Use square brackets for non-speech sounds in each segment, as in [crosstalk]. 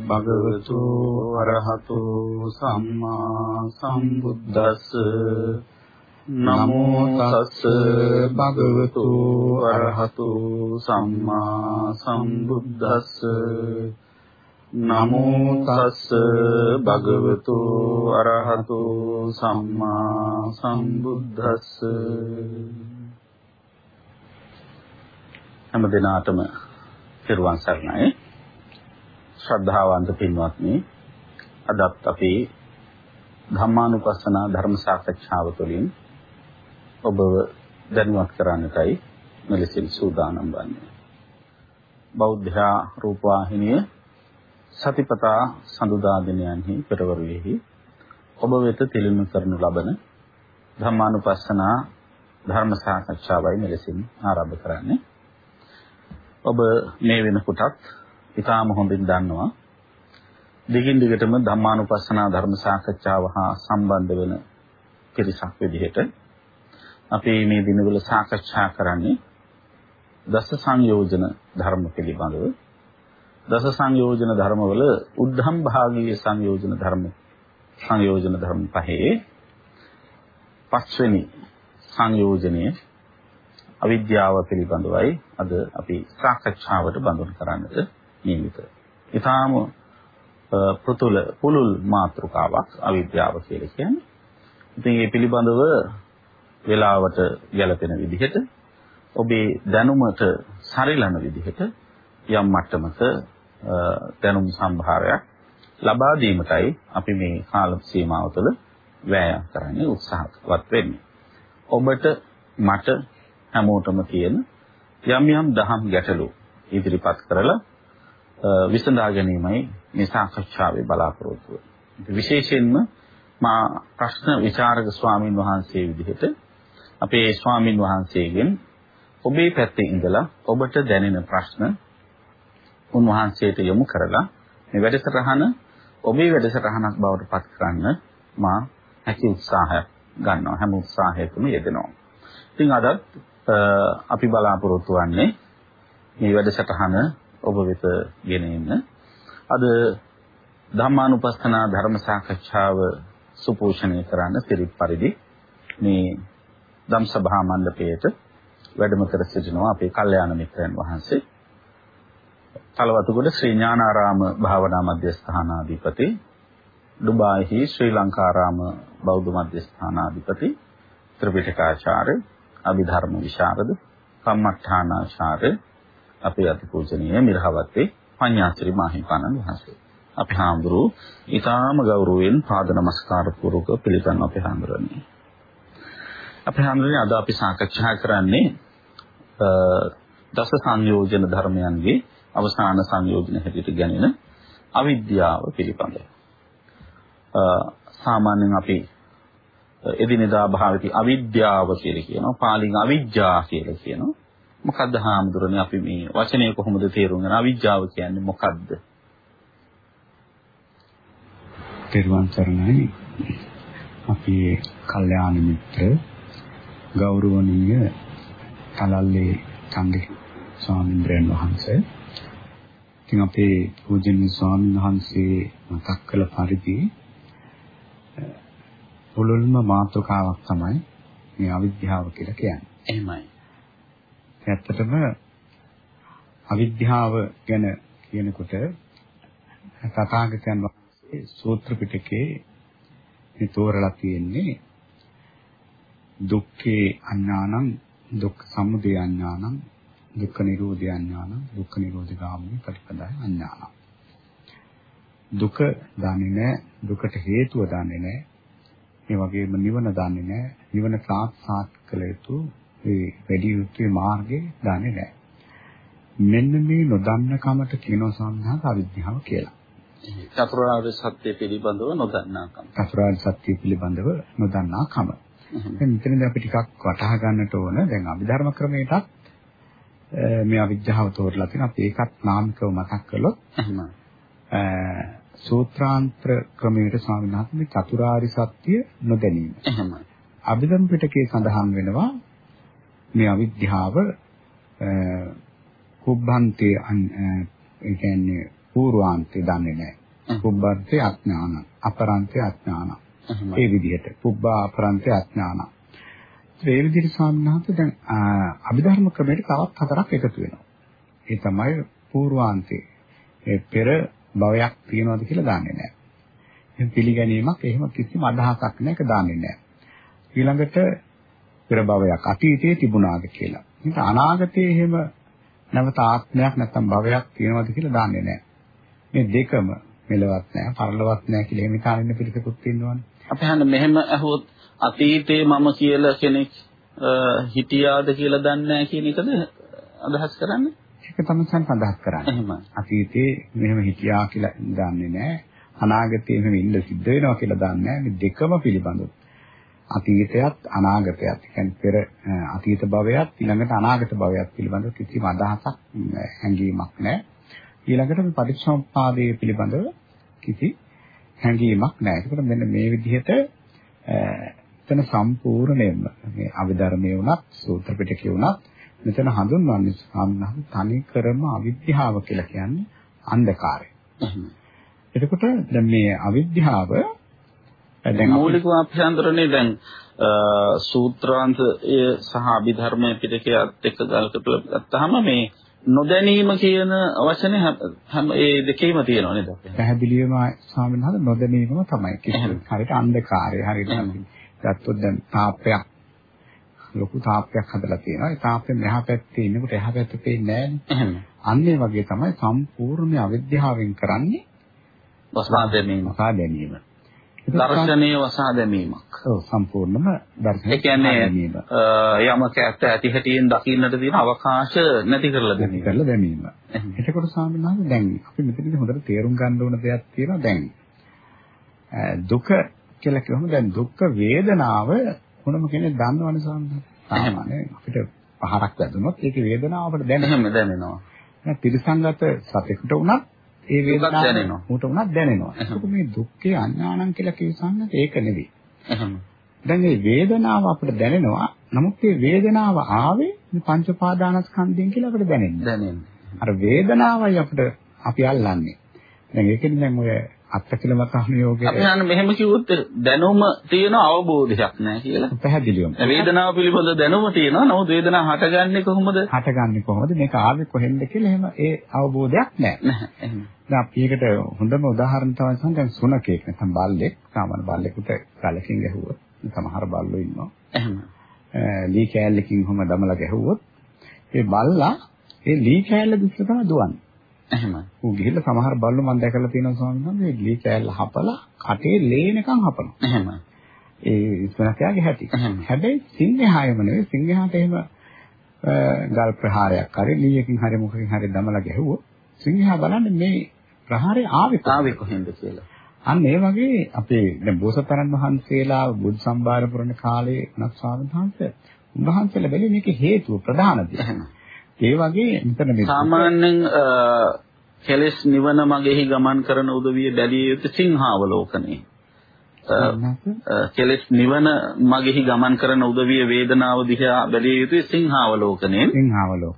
භගවතු අරහතෝ සම්මා සම්බුද්දස්ස. නමෝ තස්ස භගවතු අරහතෝ සම්මා සම්බුද්දස්ස. නමෝ තස්ස භගවතු අරහතෝ සම්මා සම්බුද්දස්ස. හැම දිනාටම පෙරවන් සරණයි. ශ්‍රද්ධාවන්ත පින්වත්නි අදත් අපි ධම්මානුපස්සන ධර්ම සාකච්ඡාව තුළින් ඔබව දැනුවත් කරන්නටයි මෙලෙසින් සූදානම් වන්නේ. බෞද්ධ රූපවාහිනිය සතිපතා සඳුදා දිනයන්හි පෙරවරුවේහි ඔබ වෙත තිලිනු කරනු ලබන ධම්මානුපස්සනා ධර්ම සාකච්ඡාවයි මෙලෙසින් ආරම්භ කරන්නේ. ඔබ මේ වෙනකොටත් ඉතාම හොඳින් දන්නවා. දිගින් දිගටම ධම්මානුපස්සනා ධර්ම සාකච්ඡාව හා සම්බන්ධ වෙන පිරිසක් විදිහට අපි මේ දිනවල සාකච්ඡා කරන්නේ දස සංයෝජන ධර්ම පිළිබඳව. දස සංයෝජන ධර්මවල උද්ධම් භාගීය සංයෝජන ධර්ම සංයෝජන ධර්ම පහේ පස්වෙනි සංයෝජනයේ අවිද්‍යාව පිළිබඳවයි අද අපි සාකච්ඡාවට බඳුන් කරන්නට නියමිත. ඊටාම පෘතුල පුලුල් මාත්‍රකාවක් අවිද්‍යාව කියලා කියන්නේ. ඉතින් මේ පිළිබඳව වේලාවට ගැලපෙන විදිහට ඔබේ දැනුමට සරිලන විදිහට යම් මට්ටමක දැනුම් සම්භාරයක් ලබා දීමටයි අපි මේ කාල සීමාව තුළ වෑයම් කරන්නේ උත්සාහවත් වෙන්නේ. ඔබට මට හැමෝටම තියෙන යම් යම් දහම් ගැටලු ඉදිරිපත් කරලා විසඳා ගැනීමයි මේ සාකච්ඡාවේ බලාපොරොත්තුව. විශේෂයෙන්ම මා ප්‍රශ්න විචාරක ස්වාමින් වහන්සේ විදිහට අපේ ස්වාමින් වහන්සේගෙන් ඔබේ පැත්තේ ඉඳලා ඔබට දැනෙන ප්‍රශ්න උන්වහන්සේට යොමු කරලා මේ වැඩසටහන ඔබේ වැඩසටහනක් බවට පත් කරන්න මා හැකි උත්සාහයක් ගන්නවා හැම උත්සාහයකම යෙදෙනවා. ඉතින් අදත් අපි බලාපොරොත්තු වෙන්නේ මේ වැඩසටහන ඔබ වෙත ගෙන එන්න. අද ධම්මානුපස්සනා ධර්ම සාකච්ඡාව සුපෝෂණය කරන්න සිරිත් පරිදි මේ ධම් සභා මණ්ඩපයේට වැඩම කර සිටිනවා අපේ කල්යාණ මිත්‍රයන් වහන්සේ. කලවතුගොඩ ශ්‍රී ඥානාරාම භාවනා මධ්‍යස්ථානාධිපති ඩුබායිහි ශ්‍රී ලංකාරාම බෞද්ධ මධ්‍යස්ථානාධිපති ත්‍රිපිටකාචාර්ය අභිධර්ම විශාරද කම්මඨානාචාර්ය අපේ අතිපූජනීය මිරහවත්තේ පඤ්ඤාසිරි මාහිමිපාණන් වහන්සේ. අපි හාමුදුරු ඊටාම ගෞරවයෙන් පාද නමස්කාර පූර්වක පිළිගන්න අපේ හාමුදුරනේ. අපේ හාමුදුරනේ අද අපි සාකච්ඡා කරන්නේ දස සංයෝජන ධර්මයන්ගේ අවසාන සංයෝජන හැටියට ගැනෙන අවිද්‍යාව පිළිබඳව. සාමාන්‍යයෙන් අපි එදිනෙදා භාවිත අවිද්‍යාව කියලා කියනවා. පාලින් අවිජ්ජා කියලා කියනවා. මොකද්ද හාමුදුරනේ අපි මේ වචනය කොහොමද තේරුම් ගන්න අවිජ්ජාව කියන්නේ මොකද්ද? තෙරුවන් සරණයි. අපි කල්යාණ මිත්‍ර ගෞරවනීය තලල්ලේ චන්දේ ස්වාමීන් වහන්සේ. ඉතින් අපේ පූජනීය ස්වාමීන් වහන්සේ මතක් කළ පරිදි මුළුල්ම මාතෘකාවක් තමයි මේ අවිද්‍යාව කියලා කියන්නේ. එහෙමයි. ඇත්තටම අවිද්‍යාව ගැන කියනකොට තථාගතයන් වහන්සේ සූත්‍ර පිටකේ මේ තෝරලා තියෙන්නේ දුක්ඛේ අඥානං දුක්ඛ සමුදය අඥානං දුක්ඛ නිරෝධය අඥානං දුක්ඛ නිරෝධ ගාමිනී ප්‍රතිපදාය අඥානං. දුක දන්නේ නැහැ දුකට හේතුව දන්නේ නැහැ. ඒ වගේම නිවන දන්නේ නැහැ. නිවන සාක්ෂාත් කළ යුතු ඒ වැඩි යුත්තේ මාර්ගේ දන්නේ නැහැ. මෙන්න මේ නොදන්න කමට කියනවා සම්හාස අවිද්‍යාව කියලා. චතුරාර්ය සත්‍ය පිළිබඳව නොදන්නා කම. චතුරාර්ය සත්‍ය පිළිබඳව නොදන්නා කම. දැන් මෙතනදී අපි ටිකක් වටහා ගන්නට ඕන දැන් අභිධර්ම ක්‍රමයටත් මේ අවිද්‍යාව තෝරලා තියෙනවා. අපි ඒකත් නාමිකව මතක් කළොත් සූත්‍රාන්තර ක්‍රමයට ස්වාමීන් වහන්සේ චතුරාර්ය සත්‍ය නොදැනීම. එහෙමයි. අභිධර්ම පිටකේ සඳහන් වෙනවා මේ අවිද්‍යාව කුබ්බන්තේ ඒ කියන්නේ පූර්වාන්තේ දන්නේ නැහැ. පුබ්බන්තේ අඥාන, අපරන්තේ අඥාන. ඒ විදිහට පුබ්බා අපරන්තේ අඥාන. ඒ විදිහට සාමනාත දැන් අභිධර්ම ක්‍රමයට තවත් හතරක් එකතු වෙනවා. ඒ තමයි පූර්වාන්තේ. ඒ පෙර භවයක් තියෙනවද කියලා දන්නේ නැහැ. පිළිගැනීමක් එහෙම කිසිම අදහසක් නැහැ ඒක දන්නේ නැහැ. ඊළඟට පෙර භවයක් අතීතයේ තිබුණාද කියලා. ඒක අනාගතයේ එහෙම නැවත ආත්මයක් නැත්නම් භවයක් තියෙනවද කියලා දන්නේ නැහැ. මේ දෙකම මෙලවත් නැහැ, පරලවත් නැහැ කියලා එහෙම කාරින්න පිළිසකුත් ඉන්නවනේ. අපි හන්න මෙහෙම අහුවොත් අතීතේ මම කියලා කෙනෙක් හිටියාද කියලා දන්නේ නැහැ කියන එකද අදහස් කරන්නේ? ඒක තමයි සම්පදහස් කරන්නේ. එහෙමයි. අතීතේ මෙහෙම හිටියා කියලා දන්නේ නැහැ. අනාගතේ මෙහෙම ඉන්න සිද්ධ වෙනවා කියලා දන්නේ නැහැ. මේ දෙකම පිළිබඳව. අතීතයත් අනාගතයත් කියන්නේ පෙර අතීත භවයත් ඊළඟට අනාගත භවයත් පිළිබඳව කිසිම අදහසක් හැඟීමක් නැහැ. ඊළඟට මේ පටිච්චසමුප්පාදයේ පිළිබඳව කිසි හැඟීමක් නැහැ. ඒකට මෙන්න මේ විදිහට එතන සම්පූර්ණයෙන්ම මේ අවිධර්මයේ වුණත් සූත්‍ර පිටකේ වුණත් මෙතන හඳුන්වන්නේ සාමනහ තනි කරම අවිද්‍යාව කියලා කියන්නේ අන්ධකාරය. එතකොට දැන් මේ අවිද්‍යාව දැන් මූලිකව අප්‍රසන්තරනේ දැන් සූත්‍රාන්තය සහ අභිධර්මයේ පිටකයත් එක්ක ගලකලා ගත්තාම මේ නොදැනීම කියන වචනේ හැම ඒ දෙකේම තියෙනවා නේද? පැහැදිලිවම ස්වාමීන් වහන්සේ නොදැනීමම තමයි කියන්නේ. හරියට අන්ධකාරය හරියට ගත්තොත් දැන් තාප්පයක් ලොකු තාප්පයක් හදලා තියෙනවා. ඒ තාප්පෙන් මෙහා පැත්තේ ඉන්නකොට එහා පැත්ත පේන්නේ නැහැ. අන්න ඒ වගේ තමයි සම්පූර්ණ අවිද්‍යාවෙන් කරන්නේ වසා දැමීම. වසා දැමීම. දර්ශනීය වසා දැමීමක්. ඔව් සම්පූර්ණම දර්ශනීය. ඒ කියන්නේ යමක ඇත්ත ඇති හැටියෙන් දකින්නට තියෙන අවකාශ නැති කරලා දැමීම. කරලා දැමීම. එතකොට ස්වාමීන් වහන්සේ දැන් අපි මෙතනදී හොඳට තේරුම් ගන්න ඕන දෙයක් තියෙනවා දැන්. දුක කියලා කියවම දැන් දුක් වේදනාව මොනම කෙනෙක් දන්නවනේ ස්වාමීන් වහන්සේ. අපිට පහරක් වැදුනොත් ඒකේ වේදනාව අපිට දැනෙනවා. දැනෙනවා. දැන් තිරසංගත සතෙකුට වුණත් ඒ වේදනාව දැනෙනවා. ඌට උනත් දැනෙනවා. ඒක මේ දුක්ඛේ අඥානං කියලා කියසන්න ඒක නෙවෙයි. දැන් මේ වේදනාව අපිට දැනෙනවා. නමුත් මේ වේදනාව ආවේ මේ පංච පාදානස්කන්ධයෙන් කියලා අපිට දැනෙන්නේ. දැනෙන්නේ. අර වේදනාවයි අපිට අපි අල්ලන්නේ. දැන් ඒකෙන් දැන් ඔය අත්කලමතාන යෝගයේ අපි අන්න මෙහෙම කිව්වොත් දැනුම තියෙන අවබෝධයක් නැහැ කියලා. පැහැදිලිවම. වේදනාව පිළිබඳ දැනුම තියෙනවා. නමුත් වේදනාව හටගන්නේ කොහොමද? හටගන්නේ කොහොමද? මේක ආවේ කොහෙන්ද කියලා එහෙම ඒ අවබෝධයක් නැහැ. දැන් අපි ඒකට හොඳම උදාහරණ තමයි සම් දැන් සුනකෙක් නැත්නම් බල්ලෙක් සාමාන්‍ය බල්ලෙකුට ගලකින් ගැහුවොත් සමහර බල්ලෝ ඉන්නවා. එහෙම. ලී කෑල්ලකින් කොහම දමලා ගැහුවොත් ඒ බල්ලා ඒ ලී කෑල්ල දිහා තමයි දුවන්නේ. එහෙමයි. ඌ ගිහිල්ලා සමහර බල්ලෝ මම දැකලා තියෙනවා ස්වාමීන් වහන්සේ ගිලි කෑල්ල හපලා කටේ ලේනකම් හපනවා. එහෙමයි. ඒ ඉස්වනකයාගේ හැටි. හැබැයි සිංහයායම නෙවෙයි සිංහයාට එහෙම ගල් ප්‍රහාරයක් හරි ලීයකින් හරි මොකකින් හරි දමලා ගැහුවොත් සිංහයා බලන්නේ මේ ප්‍රහාරය ආවේ ආවේ කොහෙන්ද කියලා. අන්න ඒ වගේ අපේ දැන් බෝසතරන් වහන්සේලා බුදු සම්භාර පුරන කාලේ නත් ස්වාමීන් වහන්සේ උන්වහන්සේලා බැලුවේ මේකේ හේතුව ප්‍රධාන දේ. ඒ වගේ මෙතන මේ සාමාන්‍යයෙන් කෙලස් නිවන මගෙහි ගමන් කරන උදවිය බැලිය යුතු සිංහාවලෝකනේ. කෙලස් නිවන මගෙහි ගමන් කරන උදවිය වේදනාව දිහා බැලිය යුතු සිංහාවලෝකනේ. සිංහාවලෝක.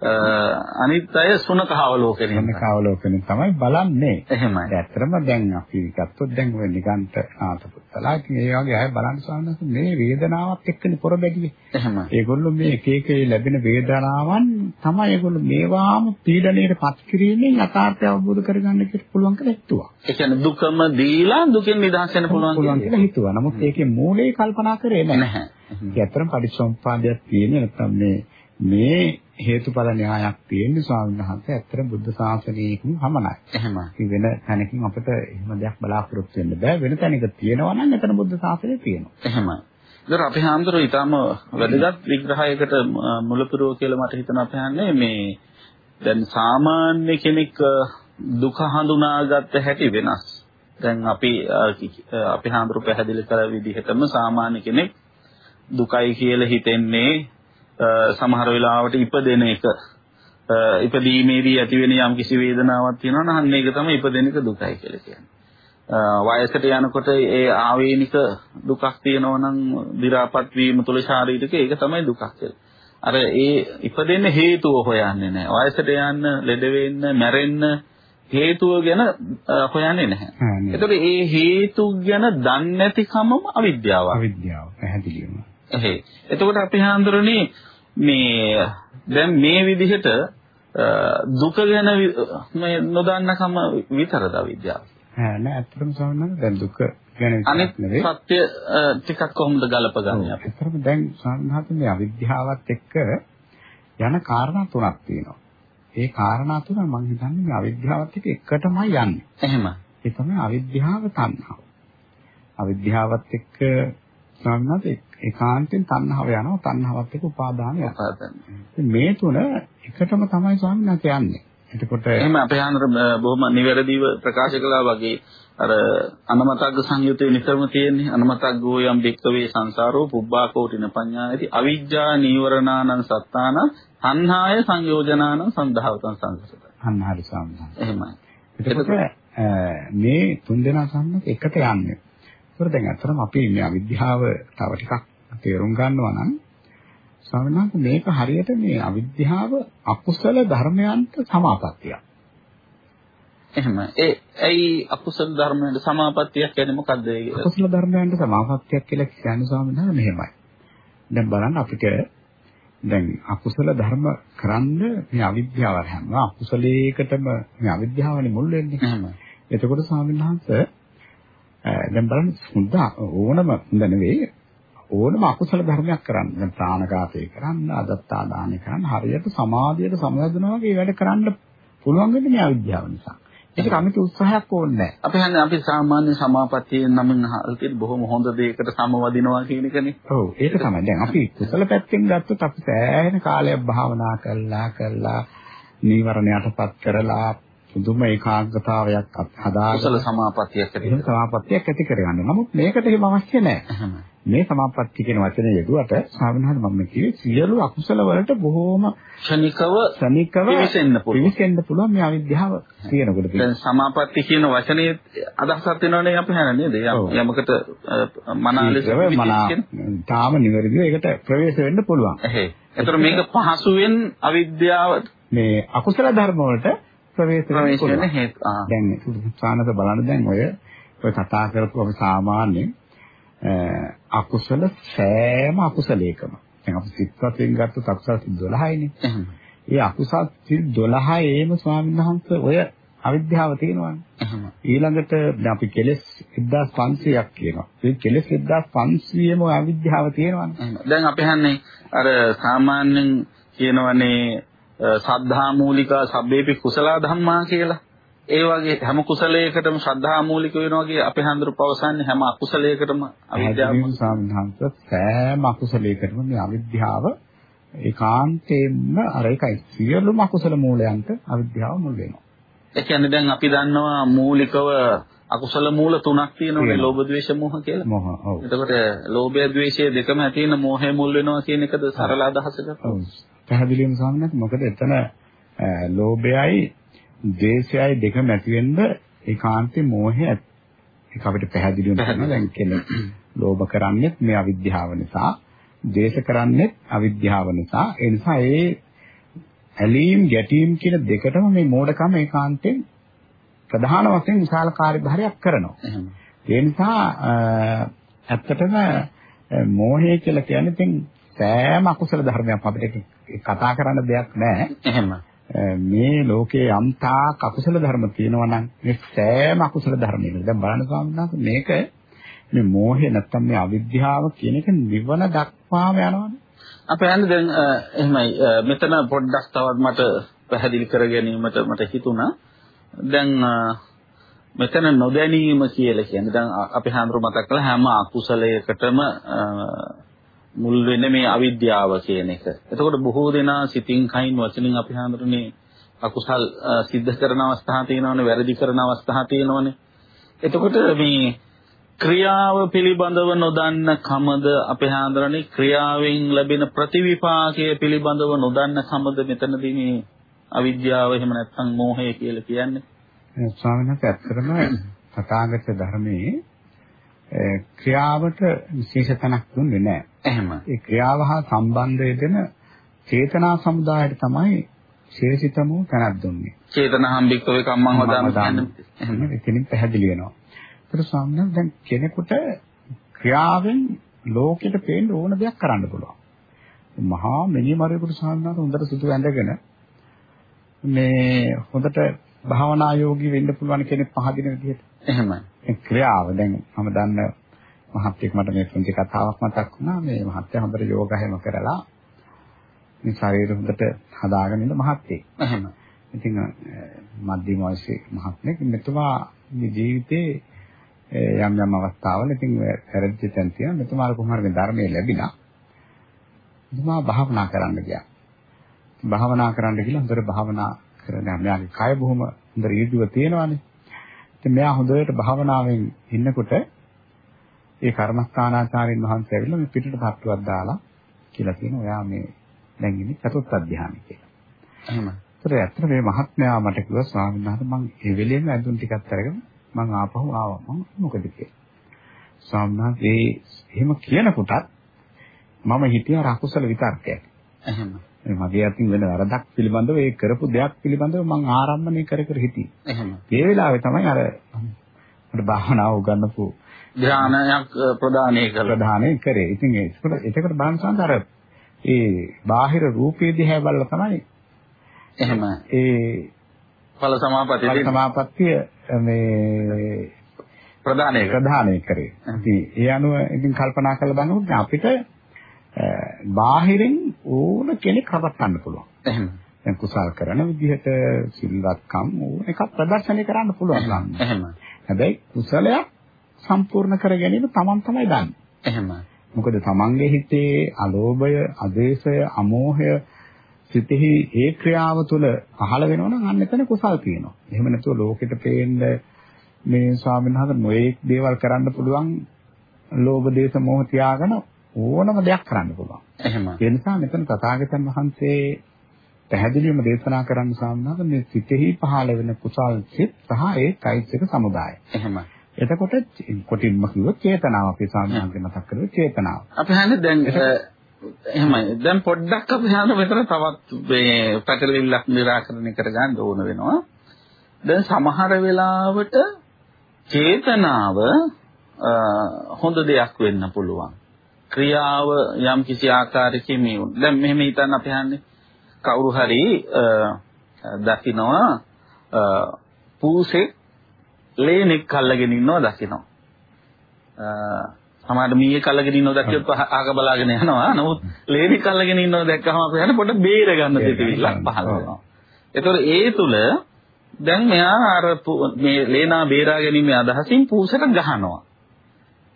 අනිත් අය සුනකාවලෝකනේ. සුනකාවලෝකනේ තමයි බලන්නේ. එහෙමයි. ඇත්තටම දැන් අපි ගත්තොත් දැන් ඔය නිගන්ට ආතපුත්තලා ඉතින් ඒ වගේ අය බලන්න සානස මේ වේදනාවත් එක්කනේ පොර බැදිවේ. එහෙමයි. ඒගොල්ලෝ මේ එක එක ලැබෙන වේදනාවන් තමයි ඒගොල්ලෝ මේවාම පීඩණයට පත් කිරීමෙන් යථාර්ථය අවබෝධ කරගන්න කියලා පුළුවන් කියලා හිතුවා. ඒ කියන්නේ දුකම දීලා දුකෙන් නිදහස් වෙන්න පුළුවන් කියලා හිතුවා. නමුත් ඒකේ මූලයේ කල්පනා කරේ නැහැ. ඒක ඇත්තටම පරිසම්පාදයක් තියෙන්නේ නැත්නම් මේ මේ හේතුඵල න්‍යායක් තියෙන්නේ ස්වාමීන් වහන්සේ ඇත්තට බුද්ධ ශාසනයකින් පමණයි. එහෙමයි. වෙන තැනකින් අපිට එහෙම දෙයක් බලාපොරොත්තු වෙන්න බෑ. වෙන තැනක තියෙනවා නම් එතන බුද්ධ ශාසනය තියෙනවා. එහෙමයි. ඒතර අපේ හාමුදුරුවෝ ඊටම වැදගත් විග්‍රහයකට මුලපුරව කියලා මට හිතන අපහන්නේ මේ දැන් සාමාන්‍ය කෙනෙක් දුක හඳුනාගත්ත හැටි වෙනස්. දැන් අපි අපේ හාමුදුරුවෝ පැහැදිලි කළ විදිහටම සාමාන්‍ය කෙනෙක් දුකයි කියලා හිතෙන්නේ සමහර වෙලාවට ඉපදෙන එක ඉපදීමේදී ඇතිවෙන යම් කිසි වේදනාවක් තියෙනවා නම් අන්න ඒක තමයි ඉපදෙන එක දුකයි කියලා කියන්නේ. වයසට යනකොට ඒ ආවේනික දුකක් තියෙනවා නම් දි รา පත් වීම තුළ ශාරීරික ඒක තමයි දුකක් කියලා. අර ඒ ඉපදෙන්න හේතුව හොයන්නේ නැහැ. වයසට යන්න, ලෙඩ වෙන්න, මැරෙන්න හේතුව ගැන හොයන්නේ නැහැ. එතකොට ඒ හේතු ගැන දන්නේ නැතිකමම අවිද්‍යාව. අවිද්‍යාව පැහැදිලිවම. එහේ. එතකොට අපි හඳුරන්නේ මේ දැන් මේ විදිහට දුක ගැන මේ නොදන්නකම විතරද අවිද්‍යාව. නෑ ඇත්තටම සමහරවිට දැන් දුක ගැන අනිත් සත්‍ය ටිකක් කොහොමද ගලපගන්නේ අපි? ඇත්තටම දැන් සමහරවිට මේ අවිද්‍යාවත් එක්ක යන කාරණා තුනක් තියෙනවා. ඒ කාරණා තුන මම හිතන්නේ මේ අවිද්‍යාවත් එක්ක එකටමයි යන්නේ. එහෙම. ඒ තමයි අවිද්‍යාව තණ්හාව. අවිද්‍යාවත් එක්ක සම්මත ඒකාන්තයෙන් තණ්හාව යනවා තණ්හාවත් එක්ක උපාදානය යනවා. මේ තුන එකටම තමයි ස්වාමීන් වහන්සේ යන්නේ. එතකොට එහෙම අපේ ආනර බොහොම නිවැරදිව ප්‍රකාශ කළා වගේ අර අනමතග්ග සංයුතේ නිතරම තියෙන්නේ අනමතග්ගෝ යම් බික්කවේ සංසාරෝ පුබ්බා කෝටින පඤ්ඤායති අවිජ්ජා නීවරණානං සත්තාන තණ්හාය සංයෝජනානං සන්දහවතං සංසසත. අන්නහරි ස්වාමීන් එහෙමයි. එතකොට මේ තුන් දෙනා සම්මත එකට යන්නේ. ඒකට දැන් අතරම අපි මේ අවිද්‍යාව තව ටිකක් තේරුම් ගන්නවා නම් ස්වාමීන් මේක හරියට මේ අවිද්‍යාව අකුසල ධර්මයන්ට සමාපත්තියක්. එහෙම. ඒ ඇයි අකුසල ධර්මයන්ට සමාපත්තියක් කියන්නේ මොකද්ද ඒ? අකුසල ධර්මයන්ට සමාපත්තියක් කියලා කියන්නේ ස්වාමීන් වහන්සේ මෙහෙමයි. දැන් බලන්න අපිට දැන් අකුසල ධර්ම කරන්න මේ අවිද්‍යාව හැම අකුසලයකටම මේ අවිද්‍යාවනේ මුල් වෙන්නේ. එහෙම. එතකොට ස්වාමීන් වහන්සේ දැන් බලන්න හොඳ ඕනම හොඳ නෙවෙයි ඕනම අකුසල ධර්මයක් කරන්න. දැන් ප්‍රාණඝාතය කරන්න, අදත්තා දානය කරන්න හරියට සමාධියට සමවැදෙනවා වගේ වැඩ කරන්න පුළුවන් වෙන්නේ මේ අවිද්‍යාව නිසා. ඒක කමිට උත්සාහයක් ඕනේ නැහැ. අපි හන්නේ අපි සාමාන්‍ය සමාපත්තියෙන් නමින් තියෙන බොහොම හොඳ දෙයකට සමවදිනවා කියන එකනේ. ඔව් ඒක තමයි. දැන් අපි කුසල පැත්තෙන් ගත්තොත් අපි සෑහෙන කාලයක් භාවනා කළා කළා නීවරණ යටපත් කරලා පුදුම ඒකාග්‍රතාවයක් හදාගෙන කුසල සමාපත්තියක් ඇති කරගන්න. සමාපත්තියක් ඇති කරගන්න. නමුත් මේකට එහෙම අවශ්‍ය නැහැ. මේ සමාපatti කියන වචනේ යෙදුවට ස්වාමීන් මම කිව්වේ සියලු අකුසල වලට බොහෝම ක්ෂණිකව ක්ෂණිකව පිවිසෙන්න පුළුවන්. පිවිසෙන්න පුළුවන් මේ අවිද්‍යාව තියෙනකොට. දැන් සමාපatti කියන වචනේ අදහසක් වෙනවනේ අපි හන නේද? යමකට මනාලෙස තාම නිවැරදිව ඒකට ප්‍රවේශ වෙන්න පුළුවන්. එහෙයි. ඒතර මේක පහසුවෙන් අවිද්‍යාව මේ අකුසල ධර්ම වලට ප්‍රවේශ වෙන්න හේතු. දැන් සානත බලන්න දැන් ඔය ඔය කතා කරපු අපි සාමාන්‍යයෙන් අකුසල සෑම අකුසලයකම දැන් අපි සිත් වශයෙන් ගත්තොත් අකුසල සිත් 12යිනේ. ඒ අකුසල සිත් 12ේම ස්වාමීන් වහන්සේ ඔය අවිද්‍යාව තියෙනවානේ. ඊළඟට අපි කෙලස් 1500ක් කියනවා. ඒ කෙලස් 1500ම ඔය අවිද්‍යාව තියෙනවානේ. දැන් අපි හන්නේ අර සාමාන්‍යයෙන් කියනවනේ සද්ධා මූලිකා සබ්බේපි කුසල ධම්මා කියලා. ඒ වගේ හැම කුසලයකටම ශ්‍රද්ධා මූලික වෙනවා වගේ අපේ හන්දරු පවසන්නේ හැම අකුසලයකටම අවිද්‍යාව සාමහන්ත සෑම අකුසලයකටම මේ අවිද්‍යාව ඒකාන්තයෙන්ම අර එකයි සියලුම අකුසල මූලයන්ට අවිද්‍යාව මුල් වෙනවා. ඒ කියන්නේ දැන් අපි දන්නවා මූලිකව අකුසල මූල තුනක් තියෙනවානේ ලෝභ ද්වේෂ මෝහ කියලා. මෝහ. ඔව්. එතකොට ලෝභය ද්වේෂය දෙකම ඇති වෙන මෝහය මුල් වෙනවා කියන එකද සරල අදහසක? ඔව්. පැහැදිලිවම සාමනත් මොකද එතන ලෝභයයි ද්වේෂයයි දෙකම ඇති වෙන්න ඒකාන්තේ මෝහය ඒක අපිට පැහැදිලිවම තේරෙනවා දැන් කෙනෙක් ලෝභ කරන්නේ මේ අවිද්‍යාව නිසා ද්වේෂ කරන්නේ අවිද්‍යාව නිසා ඒ නිසා ඒ ඇලීම් ගැටීම් කියන දෙකටම මේ මෝඩකම ඒකාන්තයෙන් ප්‍රධාන වශයෙන් විශාල කාර්යභාරයක් කරනවා. ඒ නිසා ඇත්තටම මෝහය කියලා කියන්නේ සෑම අකුසල ධර්මයක් අපිට කතා කරන්න දෙයක් නැහැ. එහෙම. මේ ලෝකේ යම්තා අකුසල ධර්ම තියෙනවා නම් මේ සෑම අකුසල ධර්මයකට දැන් බලන්න ස්වාමීන් මේක මේ මෝහය නැත්තම් මේ අවිද්‍යාව කියන එක නිවන දක්වාම යනවානේ. අපේ යන්නේ දැන් එහෙමයි මෙතන පොඩ්ඩක් තවත් මට පැහැදිලි කර ගැනීමට මට හිතුණා. දැන් මෙතන නොදැනීම කියලා කියන්නේ දැන් අපි හඳුරු මතක් කළා හැම අකුසලයකටම මුල් වෙන්නේ මේ අවිද්‍යාව කියන එක. එතකොට බොහෝ දෙනා සිතින් කයින් වචනින් අපි හඳුරන්නේ අකුසල් සිද්ධ කරන අවස්ථා තියෙනවනේ, වැරදි කරන අවස්ථා තියෙනවනේ. එතකොට මේ ක්‍රියාව පිළිබඳව නොදන්න කමද අපේ හඳුරන්නේ ක්‍රියාවෙන් ලැබෙන ප්‍රතිවිපාකය පිළිබඳව නොදන්න කමද මෙතනදී මේ අවිද්‍යාව එහෙම නැත්නම් මෝහය කියලා කියන්නේ. ස්වාමීන් වහන්සේ ඇත්තටම තථාගත ධර්මයේ ක්‍රියාවට විශේෂ තැනක් දුන්නේ නැහැ. එහෙම. ඒ ක්‍රියාව හා සම්බන්ධ වෙන චේතනා සමුදායට තමයි ශේෂිතමෝ තනක් දුන්නේ. චේතනහම්බික්කවේ කම්මං වදාම කියන්නේ එහෙම එතනින් පැහැදිලි වෙනවා. ඒතර ස්වාමීන් දැන් කෙනෙකුට ක්‍රියාවෙන් ලෝකෙට පේන්න ඕන දෙයක් කරන්න පුළුවන්. මහා මෙලිමරේකට සාන්නාට හොඳට සුදු ඇඳගෙන මේ හොඳට භාවනා යෝගී වෙන්න පුළුවන් කෙනෙක් පහදින විදිහට. එහෙමයි. ක්‍රියාව දැන් මම දන්න මහත්යෙක් මට මේ පුංචි කතාවක් මතක් වුණා. මේ මහත්ය හොඳට යෝග හැම කරලා මේ ශරීරය හොඳට හදාගෙන ඉන්න මහත්යෙක්. එහෙම. ඉතින් මධ්‍යම වයසේ මහත්මයෙක් මෙතුමා මේ ජීවිතේ යම් යම් අවස්ථාවල ඉතින් වැරදි තැන් තියෙනවා. මෙතුමාට කොහොම හරි ධර්මයේ ලැබිලා මෙතුමා භාවනා කරන්න ගියා. භාවනා කරන්න ගිහලා හොඳට භාවනා කරගෙන මෙයාගේ කය බොහොම හොඳ ඍජුව තියෙනවානේ. ඉතින් මෙයා හොඳට භාවනාවෙන් ඉන්නකොට ඒ කර්මස්ථානාචාර්යින් වහන්සේ ඇවිල්ලා මේ පිටට තට්ටුවක් දාලා කියලා කියනවා ඔයා මේ දැන් ඉන්නේ චතුත් අධ්‍යානෙ කියලා. එහෙම. ඒතර ඇත්තට මේ මහත්මයා මට කිව්වා ස්වාමීන් වහන්සේ මම ඒ වෙලෙම ඇඳුම් ටිකක් අරගෙන මම ආපහු ආවා. මම මොකද කියලා. ස්වාමීන් වහන්සේ එහෙම කියනකොටත් මම හිතියා රකුසල විතර්කයක්. එහෙම. මගේ අතින් වෙන වරදක් පිළිබඳව ඒ කරපු දෙයක් පිළිබඳව මම ආරම්භණය කර කර හිටියේ. එහෙම. ඒ වෙලාවේ තමයි අර මට භාවනාව උගන්වපු ධානයක් ප්‍රදානය කළා. ප්‍රධානය කරේ. ඉතින් ඒකට ඒකට සංසාර ඒ බාහිර රූපේ දිහා බලලා තමයි එහෙම. ඒ ඵල සමාපatti ඵල සමාපත්තිය මේ ප්‍රදානය කළා. ප්‍රධානය කරේ. ඉතින් ඒ අනුව ඉතින් කල්පනා කරලා බලනකොට අපිට බාහිරින් ඕන කෙනෙක් හවස්සන්න පුළුවන්. එහෙම. දැන් කුසල් කරන විදිහට සිල්වත්කම් ඕන එකක් ප්‍රදර්ශනය කරන්න පුළුවන්. එහෙම. හැබැයි කුසලයක් සම්පූර්ණ කර ගැනීම Taman තමයි දන්නේ. එහෙම. මොකද Tamanගේ හිතේ අලෝභය, අදේශය, අමෝහය සිතෙහි ඒ ක්‍රියාව තුළ පහළ වෙනවනම් අන්න එතන කුසල් තියෙනවා. එහෙම නැතුව ලෝකෙට පේන්න මේ ස්වාමීන් වහන්සේ නොයේක් දේවල් කරන්න පුළුවන් ලෝභ දේශ මොහ තියාගෙන ඕනම දෙයක් කරන්න පුළුවන්. එහෙම. ඒ නිසා මෙතන තථාගතයන් වහන්සේ පැහැදිලිවම දේශනා කරන්න සාමනාද මේ සිතෙහි පහළ වෙන කුසල් සිත් සහ ඒ চৈতසික සමුදාය. එහෙම. එතකොට කොටින්ම කිව්වොත් චේතනාව අපි සාමාන්‍යයෙන් මතක් කරේ චේතනාව. අපි හන්නේ දැන් එහෙමයි. දැන් පොඩ්ඩක් අපි හන්නේ මෙතන තවත් මේ පැටලෙවිල්ලක් निराකරණය කරගන්න ඕන වෙනවා. දැන් සමහර වෙලාවට චේතනාව හොඳ දෙයක් වෙන්න පුළුවන්. ක්‍රියාව යම් කිසි ආකාරයකින් මේ දැන් මෙහෙම හිතන්න අපි හන්නේ කවුරු හරි දකිනවා පූසෙක් ලේනෙක් අල්ලගෙන ඉන්නවා දකිනවා. සමහරවිට මීයේ කල්ලගෙන ඉන්නව දැක්කොත් ආක බලාගෙන යනවා. නමුත් ලේනෙක් අල්ලගෙන ඉන්නව දැක්කම අපි හන්නේ පොඩ්ඩක් බේර ගන්න දෙතිවිල්ලක් පහළ වෙනවා. ඒතකොට ඒ තුල දැන් මෙයා අර මේ ලේනා බේරා ගැනීමේ අදහසින් පූසට ගහනවා.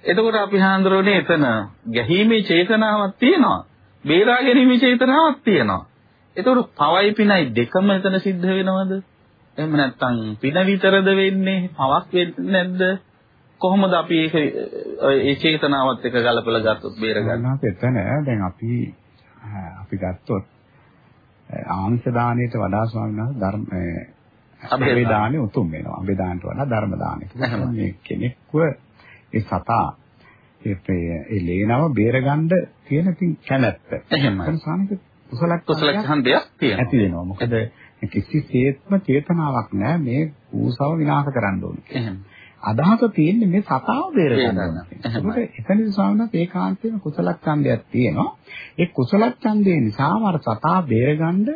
එතකොට අපි හාන්දරෝනේ එතන ගැහීමේ චේතනාවක් තියෙනවා. බේරා ගැනීමේ චේතනාවක් තියෙනවා. එතකොට පවයි පිනයි දෙකම එතන සිද්ධ වෙනවද? එහෙම නැත්නම් පින විතරද වෙන්නේ? පවක් වෙන්නේ නැද්ද? කොහොමද අපි ඒක ඒ චේතනාවත් එක්ක ගලපලා ගත්තොත් බේරගන්නේ? එතන දැන් අපි අපි ගත්තොත් ආංශ දාණයට වඩා ස්වාමීන් වහන්සේ ධර්ම අබේ දාණය උතුම් වෙනවා. අබේ දාණයට වඩා ධර්ම දාණය. මේ කෙනෙක්ව ඒ සතා ඒ ලේනව බේරගන්න තියෙන කැමැත්ත. එහෙමයි. ඒක සාමික කුසල කුසල ඡන්දයක් තියෙනවා. ඇති වෙනවා. මොකද කිසිසේත්ම චේතනාවක් නැහැ මේ ඌසව විනාශ කරන්න ඕනේ. එහෙම. අදහස තියෙන්නේ මේ සතාව බේරගන්න ඕනේ. ඒකට එතනදි ස්වාමීන් වහන්සේ ඒකාන්තයෙන් කුසල ඡන්දයක් තියෙනවා. ඒ කුසල ඡන්දේ නිසාම අර සතා බේරගන්න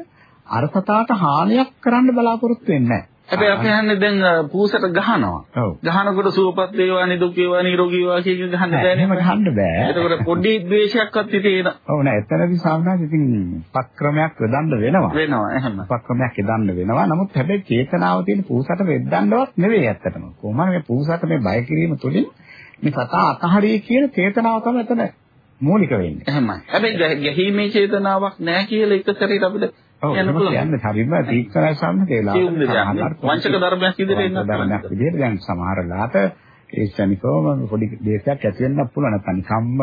අර සතාට හානියක් කරන්න බලාපොරොත්තු වෙන්නේ නැහැ. හැබැයි අපි හන්නේ දැන් පූසට ගහනවා. ගහනකොට සුවපත් වේවා නිදුක් වේවා නිරෝගී වේවා කියන එක ගහන්න බෑනේ. එහෙම ගහන්න බෑ. එතකොට පොඩි ද්වේෂයක්වත් ඉතින් ඔව් නෑ එතනදී සාමාන්‍යයෙන් ඉතින් පක්‍රමයක් යොදන්න වෙනවා. වෙනවා එහෙම. පක්‍රමයක් යොදන්න වෙනවා. නමුත් හැබැයි චේතනාව තියෙන පූසට වෙද්දන්නවත් නෙවෙයි ඇත්තටම. කොහොමද මේ පූසට මේ බය කිරීම තුළින් මේ සතා අතහරිය කියන චේතනාව තමයි එතන මූලික වෙන්නේ. එහෙමයි. හැබැයි ගැහීමේ චේතනාවක් නැහැ කියලා එක සැරේට අපිට ඔව් කියන්න. කියන්නේ හරිම තීක්ෂණයි සම්මත කියලා. කියුම් දෙයක්. වංචක ධර්මයක් ඉදිරියට එන්නත් ධර්මයක් විදිහට දැන් සමහර ලාට ඒ ශනිකවම පොඩි දේශයක් ඇති වෙන්නත් පුළුවන් නැත්නම් නිකම්ම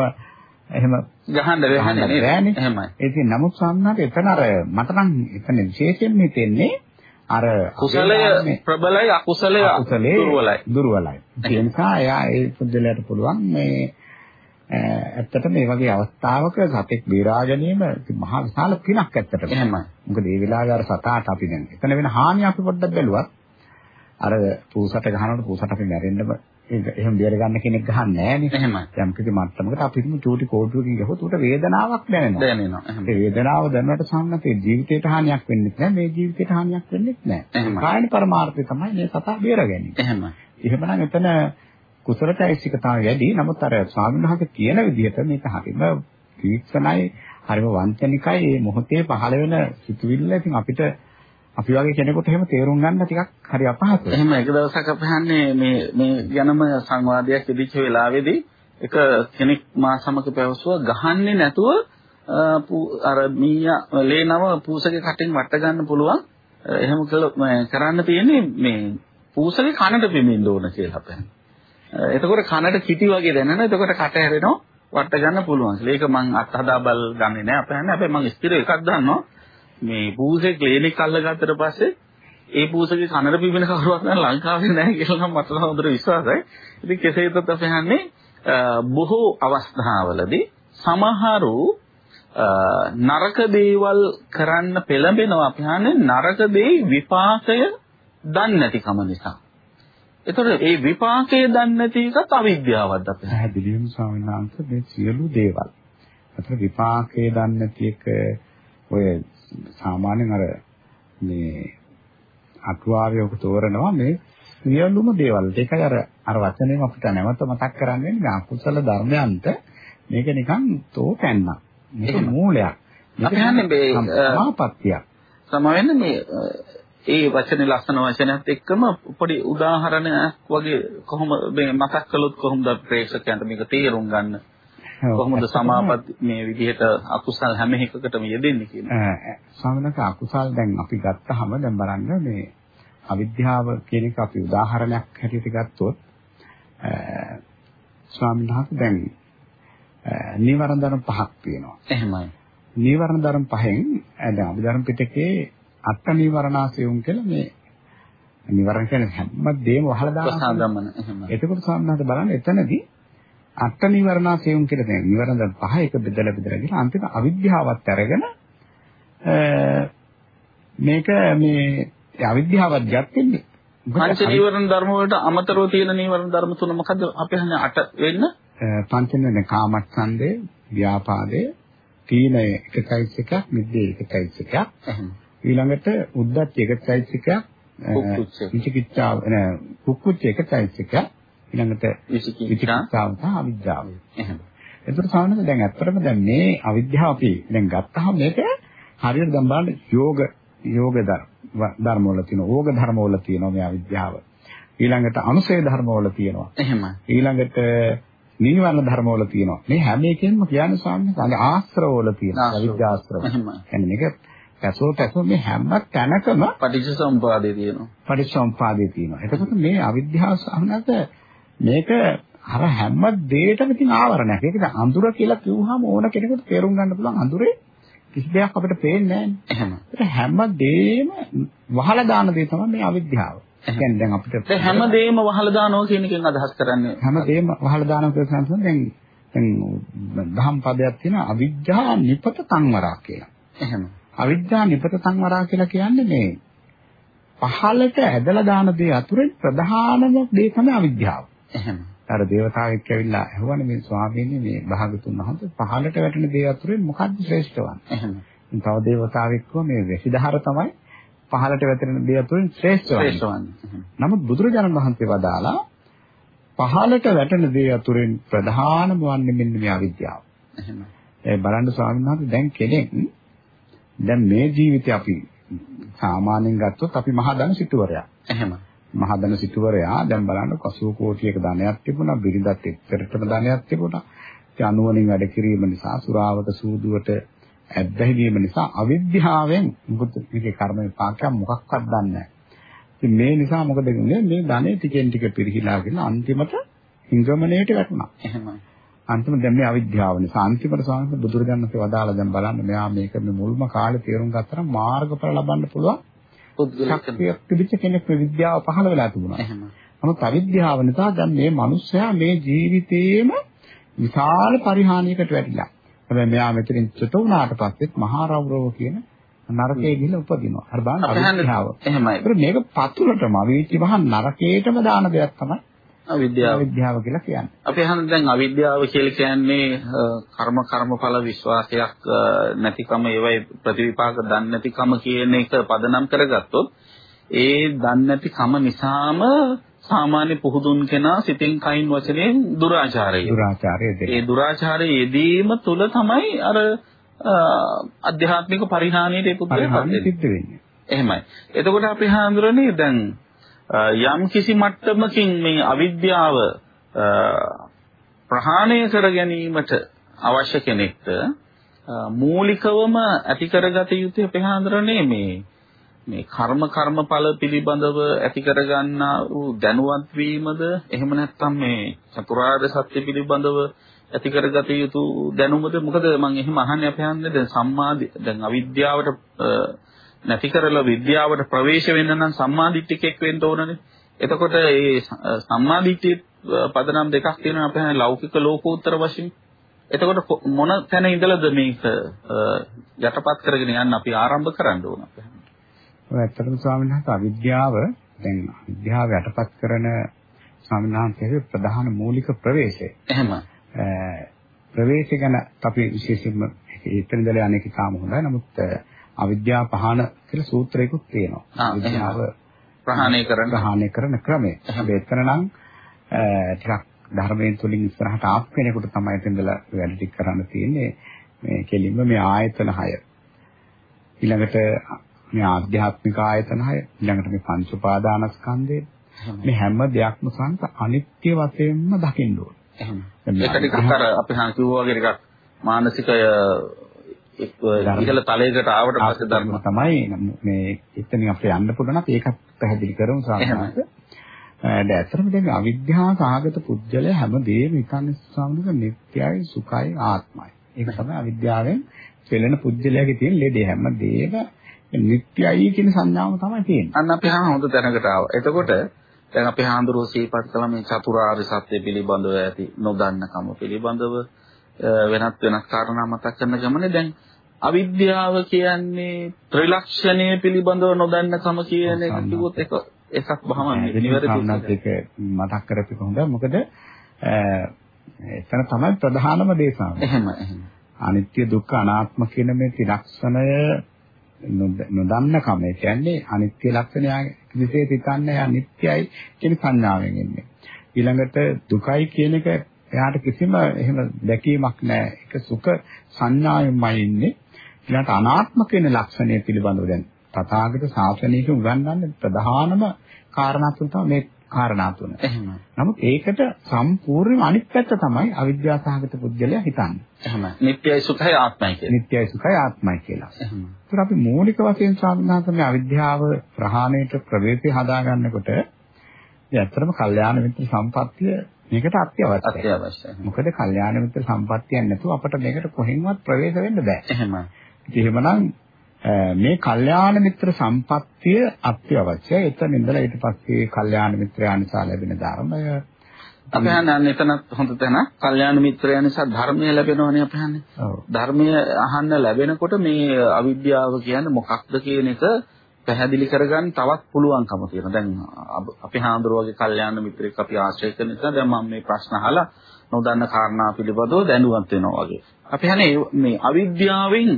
එහෙම ගහන්න වෙන්නේ නේද? එහෙමයි. ඉතින් නමුත් සම්මත එතන අර මට නම් එතන විශේෂයෙන් හිතෙන්නේ අර කුසලය ප්‍රබලයි අකුසලයේ දුර්වලයි. දුර්වලයි. ඒ නිසා එයා ඒ පුද්ගලයාට පුළුවන් මේ ඇත්තට මේ වගේ අවස්ථාවක සතෙක් බේරා ගැනීම මහා විශාල පිනක් ඇත්තටම. එහෙමයි. මොකද මේ වෙලාවේ අර සතාට අපි දැන් එතන වෙන හානිය අපි පොඩ්ඩක් බැලුවත් අර පූසට ගහනකොට පූසට අපි මැරෙන්න ඒක එහෙම බේර ගන්න කෙනෙක් ගහන්නේ නැහැ නේ. එහෙමයි. යම් කිසි මට්ටමකට අපි හිතමු චූටි කෝටුවකින් ගහුවොත් උට වේදනාවක් දැනෙනවා. දැනෙනවා. ඒ වේදනාව දැනුවට සම්මතේ ජීවිතයට හානියක් වෙන්නේ නැහැ. මේ ජීවිතයට හානියක් වෙන්නේ නැහැ. කායන පරමාර්ථය තමයි මේ සතා බේර ගැනීම. එහෙමයි. එහෙමනම් එතන කුසලතයිසිකතාව වැඩි. නමුත් අර ස්වාමීන් වහන්සේ කියන විදිහට මේක හරිම තීක්ෂණයි, හරිම වංචනිකයි. මේ මොහොතේ පහළ වෙන සිතුවිල්ල ඉතින් අපිට අපි වගේ කෙනෙකුට එහෙම තේරුම් ගන්න ටිකක් හරි අපහසුයි. එහෙම එක දවසක් අපි හන්නේ මේ මේ ගැනම සංවාදයක් ඉදිච්ච වෙලාවේදී එක කෙනෙක් මා සමග පැවසුවා ගහන්නේ නැතුව අර මීයා ලේනව පූසගේ කටින් වට ගන්න පුළුවන්. එහෙම කරන්න තියෙන්නේ මේ පූසගේ කනට පිමින්න ඕන කියලා අපෙන්. එතකොට කනට කිටි වගේ දැනෙනවා. එතකොට කට හැරෙනවා වට ගන්න පුළුවන්. ඒක මං අත්හදා බල ගන්නේ නැහැ අපේ හැන්නේ. හැබැයි මං ස්ථිර එකක් දන්නවා. මේ පූසේ ක්ලිනික් අල්ලගත්තට පස්සේ ඒ පූසගේ කනට පිබෙන කවුරුවත් නැහැ ලංකාවේ නැහැ කියලා නම් මට හොඳට විශ්වාසයි. ඉතින් කෙසේත් අපි හන්නේ බොහෝ අවස්ථාවලදී සමහරු නරක දේවල් කරන්න පෙළඹෙනවා අපි හන්නේ නරක දේ විපාකය දන්නේ නැතිකම නිසා. ඒතකොට ඒ විපාකය දන්නේ නැති එකත් අවිද්‍යාවක්ද අපි. පැහැදිලිවම ස්වාමීන් වහන්සේ මේ සියලු දේවල්. අතන විපාකය දන්නේ නැති එක ඔය සාමාන්‍යයෙන් අර මේ අටුවාවේ තෝරනවා මේ සියලුම දේවල්. ඒකයි අර අර වචනේම අපිට නැවත මතක් කරන්නේ මේ අකුසල ධර්මයන්ට මේක නිකන් තෝපැන්නක්. මේක මූලයක්. අපි හන්නේ මේ සමාපත්තියක්. සමවෙන්න මේ ඒ වචනේ ලස්සන වචනයත් එක්කම පොඩි උදාහරණයක් වගේ කොහොම මේ මතක් කළොත් කොහොමද ප්‍රේක්ෂකයන්ට මේක තේරුම් ගන්න කොහොමද සමාපatti මේ විදිහට අකුසල් හැම එකකටම යෙදෙන්නේ කියන්නේ. ස්වාමීනක අකුසල් දැන් අපි ගත්තාම දැන් බලන්න මේ අවිද්‍යාව කියන එක අපි උදාහරණයක් හැටියට ගත්තොත් ස්වාමීන් වහන්සේ දැන් නීවරණ ධර්ම පහක් තියෙනවා. එහෙමයි. නීවරණ ධර්ම පහෙන් දැන් අභිධර්ම පිටකේ අට නීවරණාසයුම් කියලා මේ නීවරණ කියන්නේ හැම දෙයක්ම වහලා දානවා. ප්‍රසාදමන එහෙමයි. එතකොට ස්වාමීන් වහන්සේ බලන්න එතනදී අට නිවරණාසයුම් කියලා දැන් නිවරණ පහ එක බෙදලා බෙදලා ගිහලා අන්තිම අවිද්‍යාවත් අරගෙන මේක මේ අවිද්‍යාවත් ගැත්තෙන්නේ පංච නීවරණ ධර්ම වලට අමතරව තියෙන නීවරණ ධර්ම තුන මොකද්ද? අපි හන්නේ අට වෙන්න. පංච නීවරණ කාමච්ඡන්දේ ව්‍යාපාදේ තීන එකයිස් එකක් මිද්දේ එකයිස් එකක් ඊළඟට උද්දච්ච එකයිස් එකක් විචිකිච්ඡාව නෑ කුක්කුච්ච එකයිස් එකක් ඊළඟට විචිකිච්ඡාව සහ අවිද්‍යාව. එහෙනම්. ඒතර සාමාන්‍යයෙන් දැන් ඇත්තටම දැන් මේ අවිද්‍යාව අපි දැන් ගත්තාම මේක හරියට දැන් බලන්න යෝග යෝග ධර්ම වල තියෙනවා. ඕග ධර්ම වල තියෙනවා මේ අවිද්‍යාව. ඊළඟට අනුසය ධර්ම වල තියෙනවා. එහෙම. ඊළඟට නීවරණ ධර්ම වල තියෙනවා. මේ හැම එකෙන්ම කියන්නේ සාමාන්‍යයෙන් ආශ්‍රව වල තියෙනවා. අවිද්‍යාශ්‍රව. එහෙම. يعني මේක පැසෝ පැසෝ මේ හැම තැනකම පටිච්චසමුපාදේ තියෙනවා. පටිච්චසමුපාදේ තියෙනවා. එතකොට මේ අවිද්‍යාව සහනක මේක අර හැම දෙයකටම තියෙන ආවරණයක්. ඒක දැන් අඳුර කියලා කිව්වහම ඕන කෙනෙකුට තේරුම් ගන්න පුළුවන් අඳුරේ කිසි දෙයක් අපිට පේන්නේ නැහැ. හැම දෙයක්ම වහලා දාන දේ තමයි මේ අවිද්‍යාව. කියන්නේ දැන් අපිට හැම දෙයක්ම වහලා දානවා කියන එකෙන් අදහස් කරන්නේ හැම දෙයක්ම වහලා දානවා කියලා කියන්නේ දැන් දැන් දහම් පදයක් තියෙන අවිද්‍යා නිපත සංවරා කියලා. එහෙම. අවිද්‍යා නිපත සංවරා කියලා කියන්නේ මේ පහලට ඇදලා දාන දේ අතුරෙන් ප්‍රධානම දේ තමයි අවිද්‍යාව. එහෙම. අර දේවතාවෙක් ඇවිල්ලා ඇහුවානේ මේ ස්වාමීනි මේ භාගතුන් වහන්සේ පහලට වැටෙන දේ අතුරෙන් මොකක්ද ශ්‍රේෂ්ඨ වන්නේ? එහෙම. තව දේවතාවෙක් මේ වැසිදහර තමයි පහලට වැටෙන දේ අතුරෙන් ශ්‍රේෂ්ඨ වන්නේ. නමුත් බුදුරජාණන් වහන්සේ වදාලා පහලට වැටෙන දේ අතුරෙන් ප්‍රධානම වන්නේ මෙන්න මේ අවිද්‍යාව. එහෙම. ඒ බලන්න ස්වාමීන් වහන්සේ දැන් කෙනෙක් දැන් මේ ජීවිතේ අපි සාමාන්‍යයෙන් ගත්තොත් අපි මහා ධන සිටුවරයා. එහෙම. මහදන සිටුවරයා දැන් බලන්න 80 කෝටියක ධනයක් තිබුණා බිරිඳත් එක්තරටම ධනයක් තිබුණා. ඒ අනුවණින් වැඩ කිරීම නිසා සුරාවට සූදුවට ඇබ්බැහි වීම නිසා අවිද්‍යාවෙන් මොකද මේකේ කර්ම විපාකයක් මොකක්වත් දන්නේ නැහැ. ඉතින් මේ නිසා මොකද වෙන්නේ? මේ ධනෙ ටිකෙන් ටික පිරිහිලා ගිහින් අන්තිමට හිඟමනේට වැටුණා. එහෙමයි අන්තිම දැන් මේ අවිද්‍යාව නිසා අන්තිමට සාංශ බුදුරජාණන්සේ වදාලා දැන් බලන්න මෙයා මේක මේ මුල්ම කාලේ තේරුම් ගත්තා නම් මාර්ගඵල ලබන්න පුළුවන් පුද්ගලික තිබිච්ච කෙනෙක් මේ විද්‍යාව පහළ වෙලා තිබුණා. එහෙම. නමුත් අවිද්‍යාව නිසා දැන් මේ මිනිස්සයා මේ ජීවිතේම විශාල පරිහානියකට වැටිලා. හැබැයි මෙයා මෙතනින් චුත වුණාට පස්සෙත් මහා රෞරව කියන නරකයේ ගිහිල්ලා උපදිනවා. අර බලන්න අවිද්‍යාව. එහෙමයි. මේක පතුලටම අවීචි මහා නරකයටම දාන දෙයක් තමයි අවිද්‍යාව. අවිද්‍යාව කියලා කියන්නේ. අපි අහන දැන් අවිද්‍යාව කියලා කියන්නේ කර්ම කර්මඵල විශ්වාසයක් නැතිකම ඒවයි ප්‍රතිවිපාක දන්නේ නැතිකම කියන එක පදනම් කරගත්තොත් ඒ දන්නේ නැතිකම නිසාම සාමාන්‍ය පුහුදුන් කෙනා සිතින් කයින් වචනයෙන් දුරාචාරය. දුරාචාරය. ඒ දුරාචාරයේ යෙදීම තුල තමයි අර අධ්‍යාත්මික පරිහානියට ඒ පුද්ගලයා සිද්ධ වෙන්නේ. එහෙමයි. එතකොට අපි හඳුරන්නේ දැන් යම් කිසි මට්ටමකින් මේ අවිද්‍යාව ප්‍රහාණය කර ගැනීමට අවශ්‍ය කෙනෙක්ට මූලිකවම ඇති කරගත යුතු අපේ හඳුරන්නේ මේ මේ කර්ම කර්මඵල පිළිබඳව ඇති කරගන්නා වූ දැනුවත් වීමද එහෙම නැත්නම් මේ චතුරාර්ය සත්‍ය පිළිබඳව ඇති කරගත යුතු දැනුමද? මොකද මම එහෙම අහන්නේ අපේ හන්දේ දැන් සම්මා දැන් අවිද්‍යාවට නැති කරලා විද්‍යාවට ප්‍රවේශ වෙන්න නම් සම්මාදිට්ඨිකෙක් වෙන්න ඕනනේ. එතකොට මේ සම්මාදිට්ඨිය පදනම් දෙකක් තියෙනවා අපේ ලෞකික ලෝකෝත්තර වශයෙන්. එතකොට මොන තැන ඉඳලාද මේක යටපත් කරගෙන යන්න අපි ආරම්භ කරන්න ඕන අපේ. ඔය ඇත්තටම ස්වාමීන් වහන්සේ අවිද්‍යාව දැන් විද්‍යාව යටපත් කරන ස්වාමීන් වහන්සේගේ ප්‍රධාන මූලික ප්‍රවේශය. එහෙම. ප්‍රවේශය ගැන අපි විශේෂයෙන්ම එතන ඉඳලා අනේක කාම හොඳයි. නමුත් අවිද්‍යාව පහන කියලා සූත්‍රයකුත් තියෙනවා. අවිද්‍යාව ප්‍රහාණය කරන ප්‍රහාණය කරන ක්‍රමය. හැබැයි එතන නම් ටිකක් ධර්මයෙන් තුලින් ඉස්සරහට ආපු කෙනෙකුට තමයි එතනදලා වැඩ ටික කරන්න තියෙන්නේ. මේ කෙලින්ම මේ ආයතන 6. ඊළඟට මේ ආධ්‍යාත්මික ආයතන 6 ඊළඟට මේ පංච උපාදානස්කන්ධය මේ හැම දෙයක්ම සංස අනිත්‍ය වශයෙන්ම දකින්න ඕනේ. ඒක ටිකක් අර අපි හා කිව්වා වගේ ටිකක් මානසිකය ඉහළ තලයකට ආවට පස්සේ ධර්ම තමයි මේ එතනින් අපිට යන්න පුළුවන් නම් ඒකත් පැහැදිලි කරමු සාමාන්‍යයෙන්. දැන් ඇත්තටම දැන් අවිද්‍යාව සාගත පුජ්‍යලය හැමදේම හිතන්නේ සාමාන්‍යයෙන් නිට්ටයයි සුඛයි ආත්මයි. ඒක තමයි අවිද්‍යාවෙන් පෙළෙන පුජ්‍යලයාගේ තියෙන ලෙඩේ හැමදේම නිට්ටයයි කියන සංඥාව තමයි තියෙන්නේ. අන්න අපි හා හොඳ තැනකට ආවා. එතකොට දැන් අපි හාඳුරෝ සීපත් කළ මේ චතුරාර්ය සත්‍ය පිළිබඳව ඇති නොදන්නකම පිළිබඳව වෙනත් වෙනත් කාරණා මතක් කරන ගමනේ දැන් අවිද්‍යාව කියන්නේ ත්‍රිලක්ෂණය පිළිබඳව නොදන්නකම කියන එක කිව්වොත් ඒක එකක් බහම නිවැරදි ඒක මතක් කරපිට හොඳයි මොකද එතන තමයි ප්‍රධානම දේශාව. එහෙම එහෙම. අනිත්‍ය දුක්ඛ අනාත්ම කියන මේ ත්‍රිලක්ෂණය නොදන්නකම ඒ කියන්නේ අනිත්‍ය ලක්ෂණය කිසිසේ හිතන්නේ අනිත්‍යයි කියන සංඥාවෙන් එන්නේ. ඊළඟට දුකයි කියන එක එයාට කිසිම එහෙම දැකීමක් නැහැ. ඒක සුඛ සංඥාවෙන්මයි ඉන්නේ. ඊළඟට අනාත්ම කියන ලක්ෂණය පිළිබඳව දැන් තථාගත ශාසනයක උගන්වන්නේ ප්‍රධානම කාරණා තුන තමයි මේ කාරණා තුන. එහෙම. නමුත් ඒකට සම්පූර්ණයෙන්ම අනිත් පැත්ත තමයි අවිද්‍යාසහගත පුද්ගලයා හිතන්නේ. එහෙම. නිට්ටයයි සුඛයි ආත්මයි කියලා. නිට්ටයයි සුඛයි ආත්මයි කියලා. එහෙම. ඒත් අපි මූලික වශයෙන් සාධනාත මේ අවිද්‍යාව ප්‍රහාණයට ප්‍රවේශය හදාගන්නකොට ඒ ඇත්තටම කල්යාණ මිත්‍ර සම්පත්තිය මේකට අත්‍යවශ්‍යයි. අත්‍යවශ්‍යයි. මොකද කල්යාණ මිත්‍ර සම්පත්තියක් නැතුව අපිට මේකට කොහෙන්වත් ප්‍රවේශ වෙන්න බෑ. එහෙමයි. එහෙමනම් මේ කල්යාණ මිත්‍ර සම්පත්තිය අත්‍යවශ්‍යයි. එතන ඉඳලා ඊට පස්සේ කල්යාණ මිත්‍රයානිසා ලැබෙන ධර්මය අපි හන්නේ එතනත් හොඳ තැන. කල්යාණ මිත්‍රයා නිසා ධර්මය ලැබෙනවනේ අපි හන්නේ. ඔව්. ධර්මය අහන්න ලැබෙනකොට මේ අවිද්‍යාව කියන්නේ මොකක්ද කියන එක පැහැදිලි කරගන්න තවත් පුළුවන්කම තියෙනවා. දැන් අපි හාමුදුරුවෝගේ කල්යාණ මිත්‍රෙක් අපි ආශ්‍රය කරන නිසා දැන් මම මේ ප්‍රශ්න අහලා නොදන්න කාරණා පිළිබඳව දැනුවත් වෙනවා වගේ. අපි හන්නේ මේ අවිද්‍යාවෙන්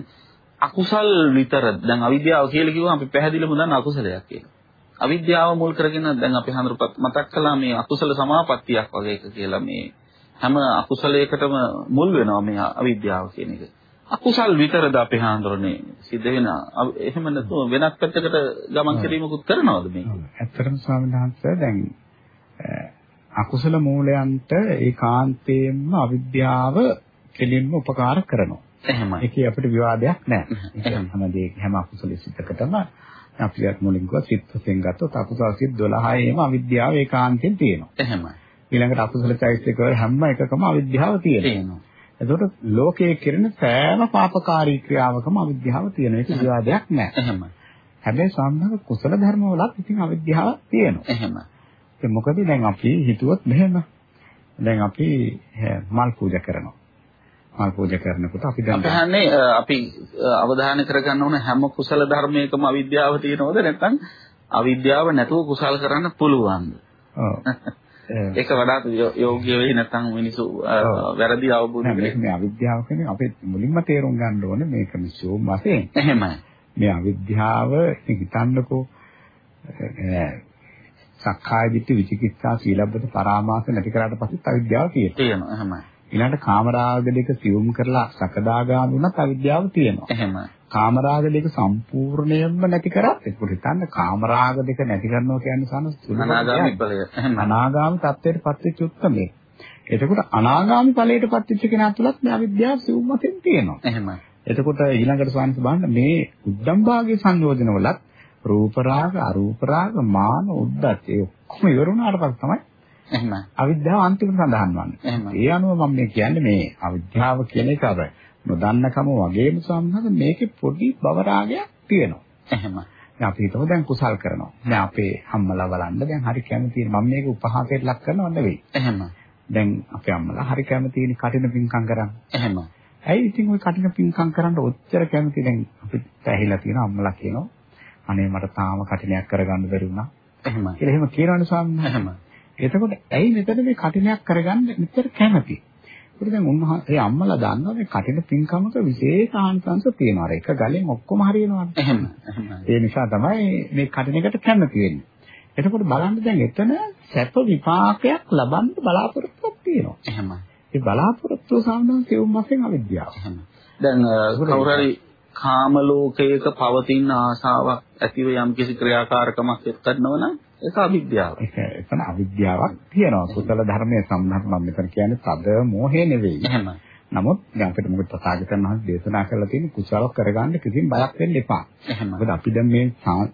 අකුසල් විතර දැන් අවිද්‍යාව කියලා කිව්වම අපි පැහැදිලිවම දන්න අකුසලයක් කියලා. අවිද්‍යාව මුල් කරගෙන දැන් අපි හඳුරපත් මතක් කළා මේ අකුසල සමාපත්තියක් වගේ එක කියලා මේ හැම අකුසලයකටම මුල් වෙනවා මේ අවිද්‍යාව කියන එක. අකුසල් විතරද අපි හඳුරන්නේ සිද්ධ වෙන එහෙම නැතුව වෙනත් පැත්තකට ගමන් කිරීමකුත් කරනවද මේ? ඇත්තටම ස්වාමීන් වහන්සේ දැන් අකුසල මූලයන්ට ඒකාන්තයෙන්ම අවිද්‍යාව කෙලින්ම උපකාර කරනවා. එහෙමයි. ඒකේ අපිට විවාදයක් නැහැ. හැමදේ හැම අකුසල සිතකටම අපි මුලින් කිව්වා සිත් වශයෙන් ගත්තොත් අකුසල සිත් 12ේම අවිද්‍යාව ඒකාන්තයෙන් තියෙනවා. එහෙමයි. ඊළඟට අකුසල චෛත්‍යක වල හැම එකකම අවිද්‍යාව තියෙනවා. එතකොට ලෝකයේ කෙරෙන සෑම පාපකාරී ක්‍රියාවකම අවිද්‍යාව තියෙන එක විවාදයක් නැහැ. එහෙමයි. හැබැයි සම්මත කුසල ධර්ම වලත් ඉතින් අවිද්‍යාව තියෙනවා. එහෙමයි. ඒ මොකද දැන් අපි හිතුවොත් මෙහෙම දැන් අපි මල් පූජා කරනවා. මල් පූජා කරනකොට අපි දැන් අපහන්නේ අපි අවධානය කරගන්න ඕන හැම කුසල ධර්මයකම අවිද්‍යාව තියෙනවද නැත්නම් අවිද්‍යාව නැතුව කුසල් කරන්න පුළුවන්ද? ඔව්. [laughs] ඒක වඩාත් යෝග්‍ය වෙයි නැත්නම් මිනිසු වැරදි අවබෝධ කරගන්න. මේ අවිද්‍යාව කියන්නේ අපි මුලින්ම තේරුම් ගන්න ඕනේ මේක මිසෝම් වශයෙන්. එහෙමයි. මේ අවිද්‍යාව හිතන්නකෝ සක්කාය දිට්ඨි විචිකිච්ඡා සීලබ්බත පරාමාස නැති කරාට පස්සෙත් අවිද්‍යාව තියෙනවා. තියෙනවා එහෙමයි. ඊළඟට කාමරාග දෙක සියුම් කරලා සකදාගාමී වුණත් අවිද්‍යාව තියෙනවා. එහෙමයි. කාමරාග දෙක සම්පූර්ණයෙන්ම නැති කරත් ඒක හිතන්න කාමරාග දෙක නැති කරනවා කියන්නේ සන අනාගාමී ඵලය. අනාගාමී තත්ත්වයට පත්වෙච්ච උත්තරමේ. එතකොට අනාගාමී ඵලයට පත්වෙච්ච කෙනා තුලත් මේ අවිද්‍යාව සිවුම් වශයෙන් තියෙනවා. එහෙමයි. එතකොට ඊළඟට සාන්ත බලන්න මේ උද්දම් භාගයේ සංයෝජනවලත් රූප රාග අරූප රාග මාන උද්දත් ඒ ඔක්කොම ඉවර වුණාට පස්සේ තමයි එහෙමයි. අවිද්‍යාව අන්තිමට සඳහන් වන්නේ. ඒ අනුව මම මේ කියන්නේ මේ අවිද්‍යාව කියන එක අර නොදන්නකම වගේම සම්හද මේකේ පොඩි බව රාගයක් තියෙනවා. එහෙමයි. අපි හිතමු දැන් කුසල් කරනවා. දැන් අපේ අම්මලා බලන්න දැන් හරි කැමතියි මම මේක උපහාසයට ලක් කරනව නෙවෙයි. එහෙමයි. දැන් අපේ අම්මලා හරි කැමතියි කටින පිංකම් කරන්න. එහෙමයි. ඇයි ඉතින් ওই කටින පිංකම් කරන්න ඔච්චර කැමති දැන් අපිට ඇහිලා තියෙන අම්මලා කියනවා අනේ මට තාම කටිනයක් කරගන්න බැරි වුණා. එහෙමයි. කියලා එහෙම කියනවනේ ස්වාමීන් එහෙමයි. එතකොට ඇයි මෙතන මේ කටිනයක් කරගන්න මෙච්චර කැමති? ඒකට දැන් උන්වහන්සේ අම්මලා දන්නවා මේ කටින පින්කමක විශේෂ ආනිසංස තියෙනවා. ඒක ගලෙන් ඔක්කොම හරියනවානේ. එහෙම. ඒ නිසා තමයි මේ කටිනකට කැමති වෙන්නේ. එතකොට බලන්න දැන් එතන සැප විපාකයක් ලබන්න බලාපොරොත්තුවක් තියෙනවා. එහෙමයි. ඒ බලාපොරොත්තුව සාමාන්‍යයෙන් කෙවුම් වශයෙන් අවිද්‍යාව. දැන් කවුරු හරි කාම ලෝකයක පවතින ආසාවක් ඇතිව යම් කිසි ක්‍රියාකාරකමක් කරනවා නම් ඒක අවිද්‍යාව. ඒක එතන අවිද්‍යාවක් තියෙනවා. කුසල ධර්මයේ සම්බන්ධ මම මෙතන කියන්නේ තද මෝහය නෙවෙයි. එහෙමයි. නමුත් දැන් අපිට මොකද තථාගතයන් වහන්සේ දේශනා කරලා තියෙන කුසල කරගන්න කිසිම බයක් වෙන්න එපා. මොකද අපි දැන් මේ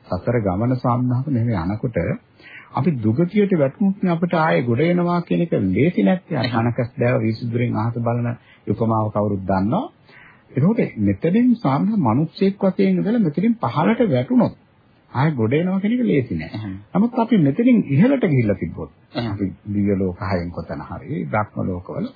සසර ගමන සම්බන්ධව මෙහෙම යනකොට අපි දුගතියට වැටුනොත් අපිට ආයේ ගොඩ එනවා කියන එක ලේසි නැත්තේ. අනකස් දැව විසුදුරෙන් අහස බලන උපමාව කවුරුත් දන්නවා. ඒකෝට මෙතනින් සාමාන්‍ය මිනිස්සෙක් වශයෙන් ඉඳලා මෙතනින් පහළට වැටුනොත් ආයෙ ගොඩ එනවා කියන එක ලේසි නෑ. නමුත් අපි මෙතනින් ඉහළට ගිහිල්ලා තිබ්බොත් අපි දිව්‍ය ලෝක හයෙන් කොතන හරි බ්‍රහ්ම ලෝකවල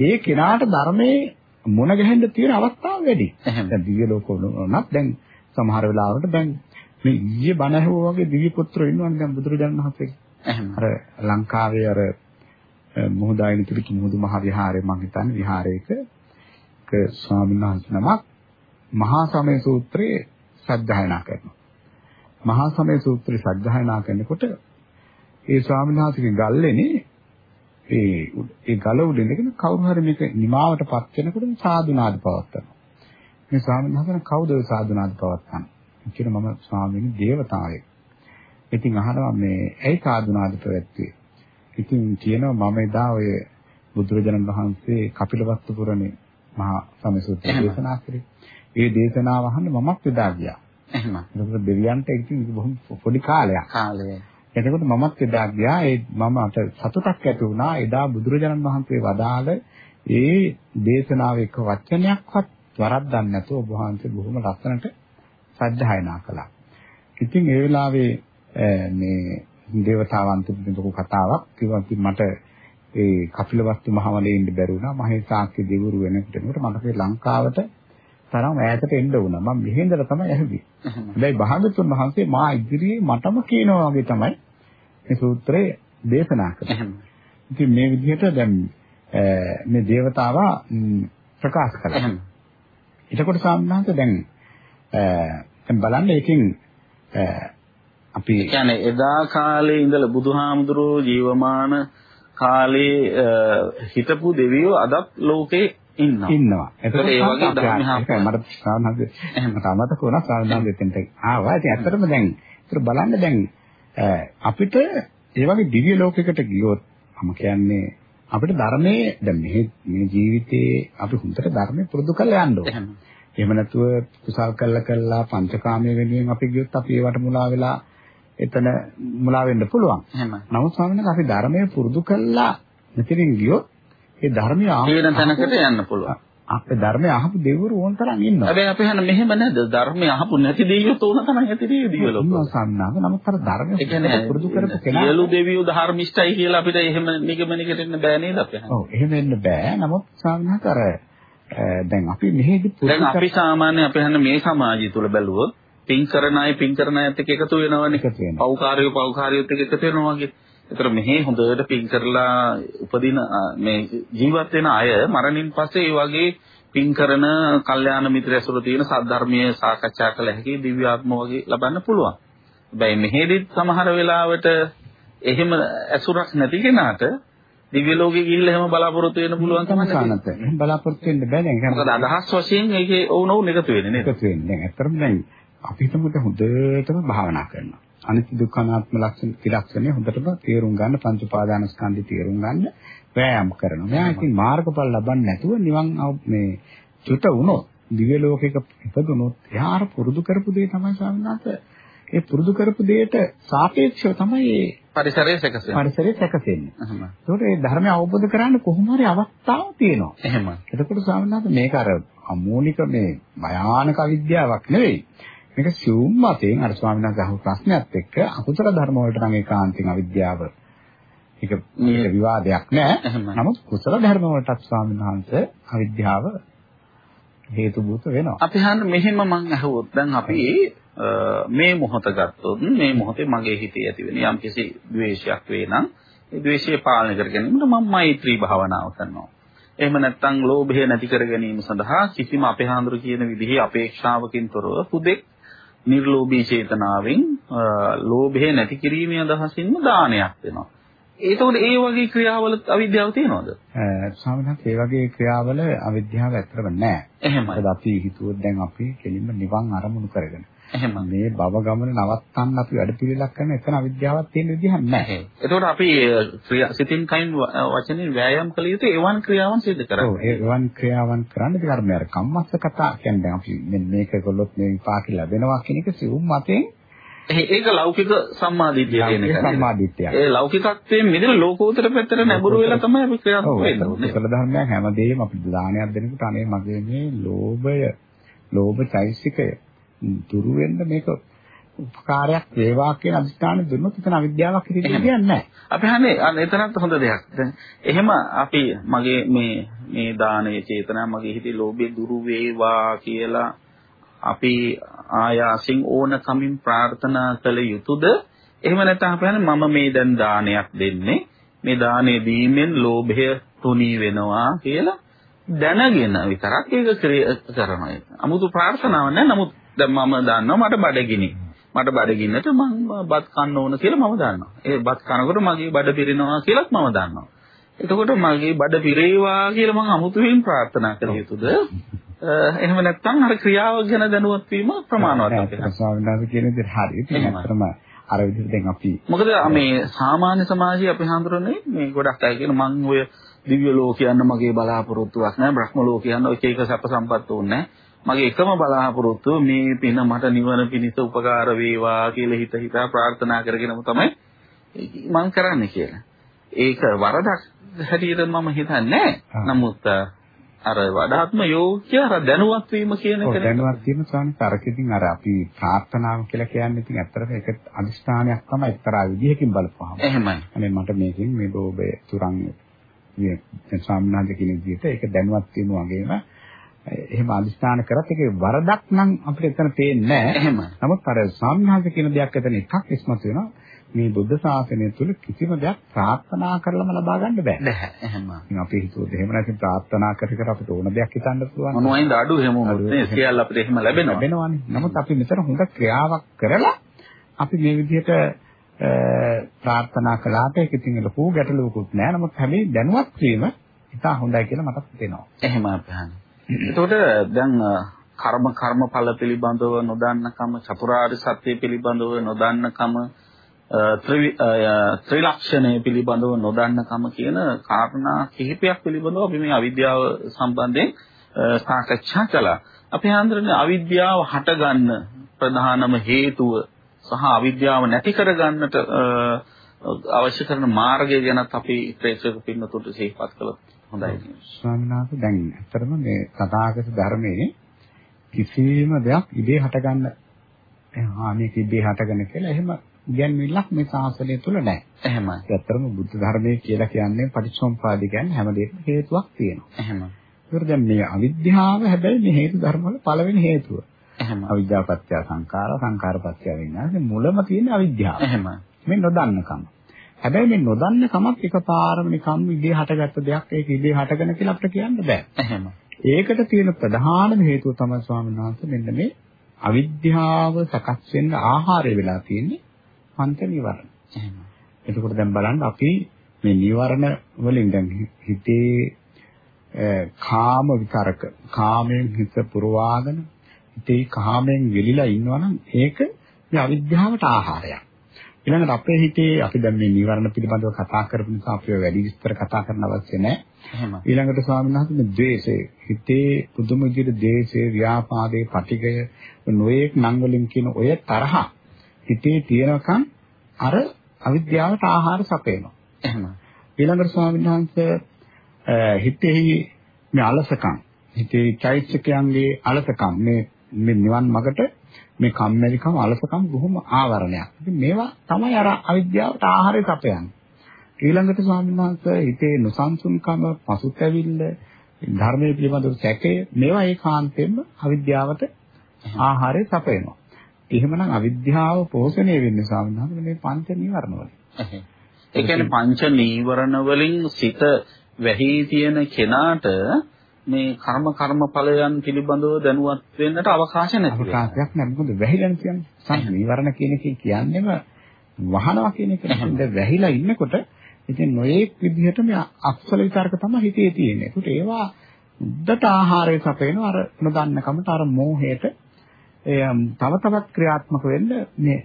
ඒ කෙනාට ධර්මයේ මුණ ගැහෙන්න තියෙන අවස්ථාව වැඩි. දැන් දිව්‍ය ලෝකවල උනත් දැන් සමහර වෙලාවට දැන් මේ ඊයේ බණ ඇහුවා වගේ දිව්‍ය පුත්‍රයෝ ඉන්නවනේ දැන් බුදුරජාණන් වහන්සේ. අර ලංකාවේ අර මොහොදායින තිබිච්ච මුහුදු මහ විහාරය මම හිතන්නේ විහාරයක ක ස්වාමීන් වහන්සේ නමක් මහා සමය සූත්‍රයේ සත්‍යයනා කරනවා. මහා සමය සූත්‍රය සජ්ජායනා කරනකොට ඒ ස්වාමීන් වහන්සේගේ ගල්ලේනේ ඒ ඒ ගල උඩ ඉඳගෙන කවුරු හරි මේක නිමාවටපත් වෙනකොට සාදුනාද පවත්නවා. මේ ස්වාමීන් වහන්සේ කවුද ඒ සාදුනාද පවත්වන්නේ? කියන මම ස්වාමීන් දේවතාවෙක්. ඉතින් අහනවා මේ ඇයි සාදුනාද පැවැත්වුවේ? ඉතින් කියනවා මම එදා ඔය බුදුරජාණන් වහන්සේ කපිලවස්තු පුරනේ මහා සමය සූත්‍රය දේශනා කරේ. ඒ දේශනාව අහන්න මමත් එදා ගියා. එහෙම. ඒකත් දෙවියන්ට ඉතින් බොහොම පොඩි කාලයක්. කාලය. එතකොට මමත් එදා ගියා ඒ මම අත සතුටක් ඇති වුණා එදා බුදුරජාණන් වහන්සේ වදාළ ඒ දේශනාවේ එක වචනයක්වත් වරද්දන්නේ නැතුව ඔබ වහන්සේ බොහොම ලස්සනට සජ්ජායනා කළා. ඉතින් ඒ වෙලාවේ මේ දේවතාවන්ත දුක කතාවක් කිව්වා මට ඒ කපිලවස්තු මහවලේ ඉන්න බැරි වුණා. මහේසාක්‍ය දෙවිවරු වෙනකොට මට ලංකාවට තරම් ඈතට එන්න වුණා. මම මෙහෙ ඉඳලා තමයි ඇහුවේ. හැබැයි භාගතුන් වහන්සේ මා ඉදිරියේ මටම කියනවා වගේ තමයි මේ සූත්‍රය දේශනා කරන්නේ. ඉතින් මේ විදිහට දැන් මේ దేవතාවා ප්‍රකාශ කළා. එතකොට සාමනාන්ත දැන් දැන් බලන්න ඒකෙන් අපි කියන්නේ එදා කාලේ ඉඳලා බුදුහාමුදුරෝ ජීවමාන කාලේ හිටපු දෙවියෝ අදත් ලෝකේ ඉන්නවා. ඉන්නවා. එතකොට ඒ වගේ ධර්මහා මට සාමාන්‍යද මට අමතක වුණා සාමාන්‍යද එතනට ආවා. ඉතින් ඇත්තටම දැන් ඒතර බලන්න දැන් අපිට ඒ වගේ දිව්‍ය ලෝකයකට ගියොත් මම කියන්නේ අපිට ධර්මයේ දැන් මේ මේ ජීවිතේ අපි හුඟට ධර්මයේ පුරුදු කරලා යන්න ඕනේ. එහෙම නැතුව කුසල් කළා කළා පංචකාමයේ වෙනුවෙන් අපි ගියොත් අපි ඒවට මුලා වෙලා එතන මුලා වෙන්න පුළුවන්. නමුත් ස්වාමීන් අපි ධර්මයේ පුරුදු කළා මෙතනින් ගියොත් ඒ ධර්මයේ ආන තැනකට යන්න පුළුවන්. අපේ ධර්මය අහපු දෙවිවරු ඕන තරම් ඉන්නවා. හැබැයි අපි හන මෙහෙම නැද්ද? ධර්මය අහපු නැති දෙවියෝ තෝන තරම් ඇති දෙවියෝ සම්නාග. නමුත් අර ධර්මය පුරුදු කරපු කෙනා සියලු දෙවියෝ ධර්මිෂ්ඨයි කියලා අපිට එහෙම නිගමනයකට එන්න බෑ නේද අපි හන. ඔව් එහෙම වෙන්න බෑ. නමුත් සම්නාග අර දැන් අපි මෙහෙදි දැන් අපි සාමාන්‍ය අපි හන මේ සමාජය තුල බැලුවොත් පින් කරන අය පින් කරන අයත් එක්ක එකතු වෙනවනේ. පෞකාරයෝ පෞකාරයොත් එක්ක එකතු වෙනවා වගේ. ඒතර මෙහි හොඳට පින් කරලා උපදින මේ ජීවත් වෙන අය මරණින් පස්සේ ඒ වගේ පින් කරන කල්යාණ මිත්‍ර ඇසුර තියෙන සද්ධර්මයේ සාකච්ඡා කළ හැකි දිව්‍ය ආත්ම වගේ ලබන්න පුළුවන්. හැබැයි මෙහෙදිත් සමහර වෙලාවට එහෙම ඇසුරක් නැති කෙනාට දිව්‍ය ලෝකෙ ගිහිල්ලා එහෙම බලාපොරොත්තු වෙන්න පුළුවන් නැහැ. එහෙම බලාපොරොත්තු වෙන්න බෑ දැන්. මොකද අදහස් වශයෙන් ඒකේ ඕනෝ එකතු වෙන්නේ නේද? එකතු වෙන්නේ. දැන් ඇත්තටම දැන් අපි හිතමුද හොඳටම භාවනා කරනවා. අනිත්‍ය දුක්ඛ අනාත්ම ලක්ෂණ ත්‍රිලක්ෂණය හොඳටම තේරුම් ගන්න පංච උපාදානස්කන්ධය තේරුම් ගන්න වෑයම් කරනවා. මෙයා ඉතින් මාර්ගඵල ලබන්නේ නැතුව නිවන් මේ චුත වුණොත් දිව්‍ය ලෝකයක ඉපදුනොත් එයා අර පුරුදු කරපු දේ තමයි ස්වාමීනාත ඒ පුරුදු කරපු දෙයට සාපේක්ෂව තමයි ඒ පරිසරයේ සැකසෙන්නේ. පරිසරයේ සැකසෙන්නේ. එහෙම. ඒකට ඒ ධර්මය අවබෝධ කරගන්න කොහොම හරි අවස්ථාවක් තියෙනවා. එහෙම. එතකොට ස්වාමීනාත මේක අර අමෝනික මේ භයානක අවිද්‍යාවක් නෙවෙයි. මේක සියුම් මතයෙන් අර ස්වාමීන් වහන්සේ අහපු ප්‍රශ්නයත් එක්ක අකුසල ධර්ම වලට නම් ඒකාන්තයෙන් අවිද්‍යාව ඒක මේක විවාදයක් නෑ. නමුත් කුසල ධර්ම වලටත් ස්වාමීන් වහන්සේ අවිද්‍යාව හේතු භූත වෙනවා. අපි හන්න මෙහෙම මං අහුවොත් දැන් අපි මේ මොහොත ගත්තොත් මේ මොහොතේ මගේ හිතේ ඇති වෙන යම්කිසි ද්වේෂයක් වේ නම් ඒ ද්වේෂය පාලනය කර ගැනීමට මම මෛත්‍රී භාවනාව කරනවා. එහෙම නැත්නම් ලෝභය නැති කර ගැනීම සඳහා කිසිම අපේ හාඳුරු කියන විදිහේ අපේක්ෂාවකින් තොරව පුදෙක් නිර්ලෝභී චේතනාවෙන් ලෝභය නැති කිරීමේ අදහසින්ම දානයක් වෙනවා. ඒතකොට ඒ වගේ ක්‍රියාවල අවිද්‍යාව තියෙනවද? ස්වාමීන් ඒ වගේ ක්‍රියාවල අවිද්‍යාව ඇත්තටම නැහැ. එහෙමයි. අපි හිතුවොත් දැන් අපි කෙලින්ම නිවන් අරමුණු කරගෙන. එහෙම. මේ භව ගමන නවත්තන්න අපි වැඩ පිළිලක් කරන එතන අවිද්‍යාවක් තියෙන විදිහක් නැහැ. එතකොට අපි සිතින් කයින් වචනෙන් ව්‍යායාම් කළ යුතු එවන් ක්‍රියාවන් සිදු කරන්නේ. ඔව් ඒ එවන් ක්‍රියාවන් කරන්න ඉතින් අර කම්මස්ස කතා කියන්නේ අපි මේක කළොත් මේ විපාක ලැබෙනවා කියන එක සිවුම් මතෙන් ඒක ලෞකික සම්මාදිට්ඨිය කියන එක. සම්මාදිට්ඨිය. ඒ ලෞකිකත්වයෙන් මිදෙන ලෝකෝත්තර පැත්තට නැඹුරු වෙලා තමයි අපි ක්‍රියාත්මක වෙන්නේ. කුසල ධර්මයන් හැමදේම අපි දානයක් දෙනකොට අනේ මගේ මේ ලෝභය, ලෝභ චෛසිකය දුරු වෙන්න මේක උපකාරයක් වේවා කියන අදිස්ථාන දුන්නොත් එතන අවිද්‍යාවක් හිතේ කියන්නේ නැහැ. අපි හන්නේ එතනත් හොඳ දෙයක්. දැන් එහෙම අපි මගේ මේ මේ දානයේ චේතනා මගේ හිතේ ලෝභය දුරු වේවා කියලා අපි ආයාසින් ඕන කමින් ප්‍රාර්ථනා කළ යුතුයද? එහෙම නැත්නම් අපි හන්නේ මම මේ දැන් දානයක් දෙන්නේ මේ දානය දීමෙන් ලෝභය තුනී වෙනවා කියලා දැනගෙන විතරක් ඒක කරනවා. 아무තු ප්‍රාර්ථනාවක් නැහැ. නමුත් දැන් මම දන්නවා මට බඩගිනි. මට බඩගින්නට මම බත් කන්න ඕන කියලා මම දන්නවා. ඒ බත් කනකොට මගේ බඩ පිරෙනවා කියලාත් මම දන්නවා. එතකොට මගේ බඩ පිරේවා කියලා මම අමුතුවෙන් ප්‍රාර්ථනා කළ යුතුද? [laughs] එහෙම නැත්නම් අර ක්‍රියාව ගැන දැනුවත් වීම ප්‍රමාණවත් අපේ ස්වාමීන් කියන විදිහට හරියට ඇත්තටම අර විදිහට දැන් අපි මොකද මේ සාමාන්‍ය සමාජයේ අපි හඳුරන්නේ මේ ගොඩක් අය කියන මං ඔය දිව්‍ය ලෝකයන් මගේ බලාපොරොත්තුවක් නැහැ බ්‍රහ්ම ලෝකයන් එක එක සැප සම්පත් ඕනේ මගේ එකම බලාපොරොත්තුව මේ පින මට නිවන පිණිස උපකාර වේවා කියලා හිත හිතා ප්‍රාර්ථනා කරගෙනම තමයි මං කරන්නේ කියලා. ඒක වරදක් හැටියට මම හිතන්නේ නමුත් අර වඩාත්ම යෝග්‍ය අර දැනුවත් වීම කියන එක දැනුවත් වීම ස්වාමීන් තරකින් අර අපි ප්‍රාර්ථනාව කියලා කියන්නේ ඉතින් ඇත්තටම ඒක අදිස්ථානයක් තමයි එක්තරා විදිහකින් බලපුවාම. එහෙමයි. අනේ මට මේකෙන් මේ බෝබේ තුරන් මේ සාමනාද කියන විදිහට ඒක දැනුවත් වීම වගේම එහෙම අදිස්ථාන කරත් ඒකේ වරදක් නම් අපිට එතන පේන්නේ නැහැ. එහෙම. නමුත් අර සාමනාද කියන දෙයක් එතන එකක් ඉස්මතු වෙනවා. මේ බුද්ධ ශාසනය තුල කිසිම දෙයක් ප්‍රාර්ථනා කරලම ලබා ගන්න බෑ. බෑ. එහෙම. ඉතින් අපි හිතුවොත් එහෙම නැත්නම් ප්‍රාර්ථනා කර කර අපිට ඕන දෙයක් හිතන්න පුළුවන්. මොනවයින්ද අඩු එහෙම වුණොත් නේ සියල්ල අපිට එහෙම ලැබෙනවා. ලැබෙනවානේ. නමුත් අපි මෙතන හොඳ ක්‍රියාවක් කරලා අපි මේ විදිහට ප්‍රාර්ථනා කළාට ඒක ඉතින් ලොකු ගැටලුවකුත් නෑ. නමුත් හැබැයි දැනුවත් වීම ඉතා හොඳයි කියලා මට හිතෙනවා. එහෙම අපහන්නේ. එතකොට දැන් කර්ම කර්මඵල පිළිබඳව නොදන්නකම චතුරාර්ය සත්‍ය පිළිබඳව නොදන්නකම ත්‍රිලක්ෂණය පිළිබඳව නොදන්නකම කියන කාරණා කිහිපයක් පිළිබඳව අපි මේ අවිද්‍යාව සම්බන්ධයෙන් සාකච්ඡා කළා. අපි හන්දරනේ අවිද්‍යාව හටගන්න ප්‍රධානම හේතුව සහ අවිද්‍යාව නැති කරගන්නට අවශ්‍ය කරන මාර්ගය ගැනත් අපි ප්‍රේක්ෂක පින්නතුන්ට සිහිපත් කළොත් හොඳයි. ස්වාමීන් වහන්සේ දැන් ඇත්තටම මේ තථාගත ධර්මයේ කිසිම දෙයක් ඉබේ හටගන්න ආ මේක ඉබේ හටගන්න කියලා එහෙම ඉගැන්විල්ලක් මේ ශාසනය තුල නැහැ. එහෙමයි. ඇත්තටම බුද්ධ ධර්මයේ කියලා කියන්නේ පටිච්චසමුපාද කියන්නේ හැම දෙයකම හේතුවක් තියෙනවා. එහෙමයි. ඒකට දැන් මේ අවිද්‍යාව හැබැයි මේ හේතු ධර්ම වල පළවෙනි හේතුව. එහෙමයි. අවිද්‍යාව පත්‍ය සංඛාර සංඛාර පත්‍ය විඥාන මුලම තියෙන අවිද්‍යාව. එහෙමයි. මේ නොදන්නකම. හැබැයි මේ නොදන්න කමක් එකපාරම නිකම් ඉදී හටගත්ත දෙයක් ඒක ඉදී හටගෙන කියලා අපිට කියන්න බෑ. එහෙමයි. ඒකට තියෙන ප්‍රධානම හේතුව තමයි ස්වාමීන් වහන්සේ මෙන්න මේ අවිද්‍යාව සකස් වෙන්න ආහාරය වෙලා තියෙන්නේ පංච නිවරණ. එහෙමයි. එතකොට දැන් බලන්න අපි මේ නිවරණ වලින් දැන් හිතේ කාම විතරක කාමයෙන් හිත පුරවාගෙන හිතේ කාමයෙන් වෙලිලා ඉන්නවනම් ඒක මේ අවිද්‍යාවට ආහාරයක්. ඊළඟට අපේ හිතේ අපි දැන් මේ නිවරණ පිළිබඳව කතා කරපු නිසා අපි වැඩි විස්තර කතා කරන්න අවශ්‍ය නැහැ. එහෙමයි. ඊළඟට ස්වාමීන් වහන්සේ මේ ද්වේෂය හිතේ පුදුම විදිහට ද්වේෂය, ව්‍යාපාදේ, පටිගය නොයේක් නම් වලින් කියන ඔය තරහ හිතේ තියෙනකන් අර අවිද්‍යාවට ආහාර සපයනවා. එහෙමයි. ඊළඟට ස්වාමීන් වහන්සේ හිතෙහි මේ අලසකම් හිතේ චෛත්‍යකයන්ගේ අලසකම් මේ මේ නිවන් මගට මේ කම්මැලිකම අලසකම් බොහොම ආවරණයක්. ඉතින් මේවා තමයි අර අවිද්‍යාවට ආහාරය සපයන්නේ. ඊළඟට ස්වාමීන් වහන්සේ හිතේ නොසන්සුන්කම, පසුතැවිල්ල, ධර්මයේ පිළිබඳව සැකය මේවා ඒකාන්තයෙන්ම අවිද්‍යාවට ආහාරය සපයනවා. එහෙමනම් අවිද්‍යාව පෝෂණය වෙන්නේ ස්වාමීන් වහන්සේ මේ පංච නීවරණ වලින්. ඒ කියන්නේ පංච නීවරණ වලින් සිත වැහි තියෙන කෙනාට මේ කර්ම කර්මඵලයන් පිළිබඳව දැනුවත් වෙන්නට අවකාශ නැති වෙනවා. අවකාශයක් නැහැ. මොකද වැහිලානේ කියන්නේ. සංනිවරණ කියන එක කියන්නේම වහනවා කියන එක. දැන් වැහිලා ඉන්නකොට ඉතින් නොයේක් විදිහට මේ අක්ෂල විතරක තමයි හිතේ තියෙන්නේ. ඒකට ඒවා උද්දට ආහාරය සපේනවා අර නොදන්නකමට අර මෝහයට තව තවත් ක්‍රියාත්මක වෙන්න මේ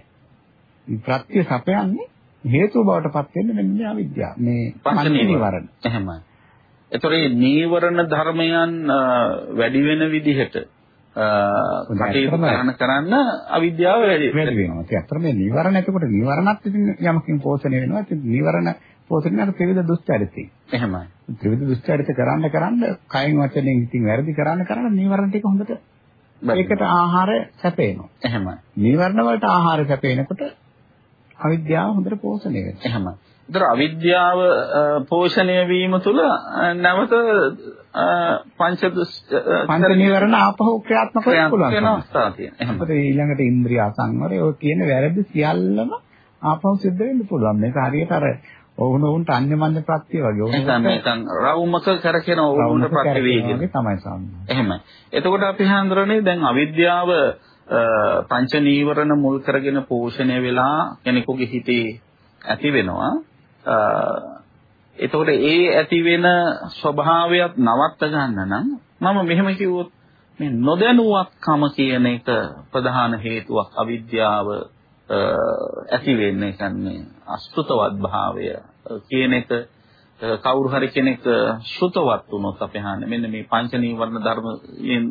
ප්‍රත්‍ය සපයන්නේ හේතුව බවට පත් වෙන්නේ මෙන්න මේ අවිද්‍යාව. මේ පංච නීවරණ. එහෙමයි. ඒතොර මේ නීවරණ ධර්මයන් වැඩි වෙන විදිහට කටයුතු කරන කරන්න අවිද්‍යාව වැඩි වෙනවා. ඒ අතර මේ නීවරණ එතකොට නීවරණත් ඉතින් යමකින් පෝෂණය වෙනවා. ඉතින් නීවරණ පෝෂණය අර ත්‍රිවිධ දුස්චරිතයි. එහෙමයි. ත්‍රිවිධ දුස්චරිත කරන්න කරන්න කයින් වචනෙන් ඉතින් වැරදි කරන්න කරන්න නීවරණ ටික හොඳට ඒකට ආහාර සැපේනවා. එහෙමයි. නීවරණ වලට ආහාර සැපේනකොට අවිද්‍යාව හොඳට පෝෂණය වෙනවා. එහෙමයි. ඒතර අවිද්‍යාව පෝෂණය වීම තුළ නැවත පංච පංච නීවරණ ආපහු ක්‍රියාත්මක වෙන්න පුළුවන්. වෙන අවස්ථා තියෙනවා. එහෙනම් ඊළඟට ඉන්ද්‍රිය අසංවරය ඔය කියන වැරදි සියල්ලම ආපහු සිද්ධ වෙන්න පුළුවන්. මේක හරියට අර ඔවුන ඔවුන්ට අන්‍යමන්‍ය ප්‍රත්‍ය වගේ. ඔවුන් නැත්නම් රවුමක කරකින ඔවුන්ට ප්‍රත්‍ය වේගෙන. තමයි සාමාන්‍යයෙන්. එහෙමයි. එතකොට අපි හඳුරන්නේ දැන් අවිද්‍යාව පංච නීවරණ මුල් කරගෙන පෝෂණය වෙලා කෙනෙකුගේ හිතේ ඇති වෙනවා. එතකොට ඒ ඇති වෙන ස්වභාවයත් නවත්ත ගන්න නම් මම මෙහෙම කිව්වොත් මේ නොදැනුවත්කම කියන එක ප්‍රධාන හේතුවක් අවිද්‍යාව ඇති වෙන්නේ කියන්නේ අසෘතවත් භාවය කියන එක කවුරු හරි කෙනෙක් ශ්‍රුතවත් වුණොත් අපි අහන්නේ. මෙන්න මේ පංච නීවරණ ධර්මයෙන්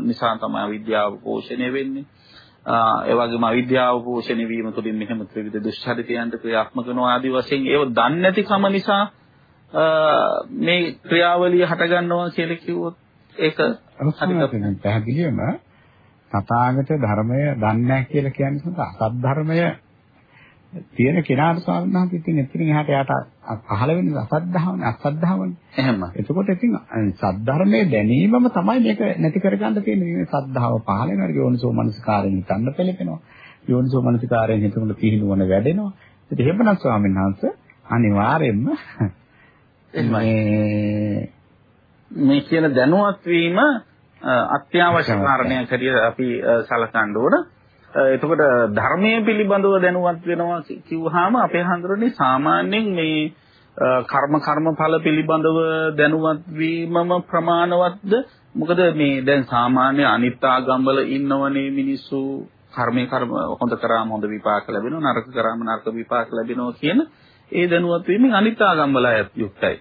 නිසා තමයි අවිද්‍යාව පෝෂණය වෙන්නේ. ඒ වගේම අවිද්‍යාව පෝෂණය වීම තුළින් මෙහෙම ත්‍රිවිධ දුෂ්චරිතයන්ට ක්‍රියාත්මක වෙන ආදි වශයෙන් ඒව දන්නේ නැතිකම නිසා මේ ක්‍රියාවලිය හටගන්නවා කියලා කිව්වොත් ඒක හරියට පැහැදිලිවම තථාගත ධර්මය දන්නේ නැහැ කියලා කියන්නේ අසත් ධර්මය තියෙන කෙනාට ස්වාමීන් වහන්සේ ඉතින් එතනින් එහාට යාට පහළ වෙන්නේ අසද්ධාවනේ අසද්ධාවනේ. එහෙම. එතකොට ඉතින් සද්ධර්මයේ දැනීමම තමයි මේක නැති කරගන්න තියෙන්නේ. මේ සද්ධාව පහළ වෙනවා යෝනිසෝ මනසිකාරයෙන් හිතන්න පෙළපෙනවා. යෝනිසෝ මනසිකාරයෙන් හිතනකොට පිහිනුවන වැඩෙනවා. ඉතින් එහෙමනම් ස්වාමීන් වහන්සේ අනිවාර්යයෙන්ම මේ මේ කියන දැනුවත් වීම අත්‍යවශ්‍ය කාරණයක් හැටියට අපි සලකන්න ඕන. එතකොට ධර්මයේ පිළිබඳව දැනුවත් වෙනවා කිව්වහම අපේ හඳුරන්නේ සාමාන්‍යයෙන් මේ කර්ම කර්මඵල පිළිබඳව දැනුවත් වීමම ප්‍රමාණවත්ද? මොකද මේ දැන් සාමාන්‍ය අනිත් ආගම්වල ඉන්නවනේ මිනිස්සු. කර්මේ කර්ම හොඳ කරාම හොඳ විපාක ලැබෙනවා නරක කරාම නරක විපාක ලැබෙනවා කියන ඒ දැනුවත් වීමෙන් අනිත් ආගම්වල යුක්තයි.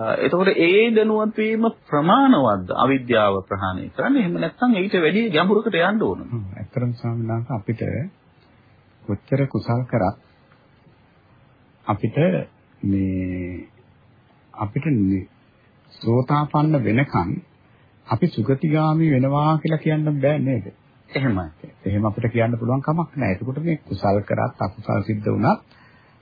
එතකොට ඒ දැනුවත් වීම ප්‍රමාණවත්ද අවිද්‍යාව ප්‍රහාණය කරන්න එහෙම නැත්නම් ඊට වැඩි ගැඹුරකට යන්න ඕන. ඇත්තටම ස්වාමීන් අපිට කොච්චර කුසල් කරත් අපිට මේ අපිට සෝතාපන්න වෙනකන් අපි සුගතිගාමි වෙනවා කියලා කියන්න බෑ නේද? එහෙමයි. එහෙම අපිට කියන්න පුළුවන් කමක් නැහැ. එතකොට මේ කුසල් කරත් අකුසල් සිද්ධ වුණත්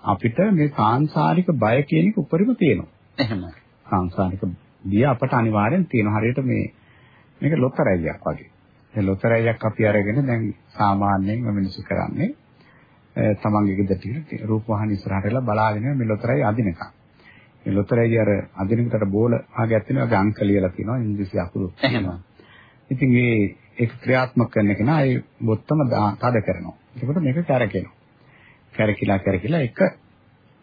අපිට මේ සාංශාරික බය කියන එක උඩරිම තියෙනවා. එහෙමයි. සාංශාරික බිය අපට අනිවාර්යෙන් තියෙනවා. හරියට මේ මේක ලොතරැයියක් වගේ. ඒ ලොතරැයියක් අපි අරගෙන දැන් සාමාන්‍යයෙන් මිනිස්සු කරන්නේ තමන්ගේ ගෙදරට රූප වාහන ඉස්සරහට බලාගෙන මේ ලොතරැයි අදිනකම්. මේ ලොතරැයි අර අදිනකට බෝල ආගයක් තියෙනවා. ඒගේ අංක ලියලා තියෙනවා ඉංග්‍රීසි අකුරු. එහෙම. ඉතින් මේ ඒක ක්‍රියාත්මක කරන කෙනා ඒ බොත්තම තද කරනවා. එතකොට මේක කැරකෙනවා. කැරකිලා කැරකිලා එක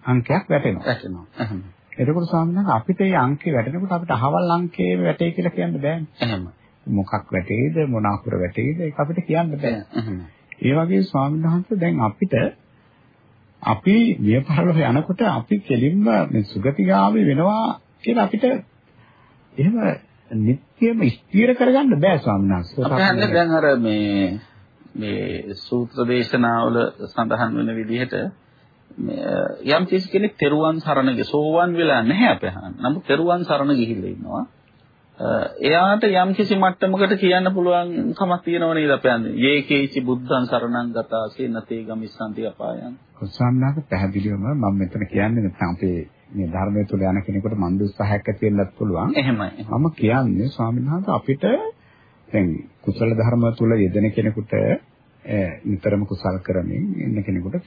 අංකයක් වැටෙනවා. වැටෙනවා. එතකොට ස්වාමීන් අපිට මේ අංකේ වැටෙනකොට අපිට අහවල් අංකේ වැටේ කියලා කියන්න බෑනේ. එහෙම. මොකක් වැටේද මොන අකුර වැටේද ඒක අපිට කියන්න බෑ. එහෙම. ඒ වගේ ස්වාමීන් දැන් අපිට අපි මිය පරලොව යනකොට අපි කෙලින්ම මේ සුගතිගාමි වෙනවා කියලා අපිට එහෙම නිත්‍යම ස්ථිර කරගන්න බෑ ස්වාමීන් වහන්සේ. අපහන්නේ දැන් අර මේ මේ සූත්‍ර දේශනාවල සඳහන් වෙන විදිහට යම් කිසි කෙනෙක් තෙරුවන් සරණ ගිය සෝවන් වෙලා නැහැ අපහන්. නමුත් තෙරුවන් සරණ ගිහිල්ලා ඉන්නවා. එයාට යම් කිසි මට්ටමකට කියන්න පුළුවන් කමක් තියෙනව නේද අපයන් යේකේචි බුද්ධං සරණං ගතාසේ නතේ ගමිස්සන්ති අපායන් උස්සන්නාක පැහැදිලිවම මම මෙතන කියන්නේ නැත්නම් අපේ මේ ධර්මයේ තුල යන කෙනෙකුට මන්ද උත්සාහයක් ඇති වෙන්නත් පුළුවන්. එහෙමයි. මම කියන්නේ ස්වාමීන් වහන්සේ අපිට දැන් කුසල ධර්ම තුල යෙදෙන කෙනෙකුට නිතරම කුසල් කරමින් ඉන්න කෙනෙකුට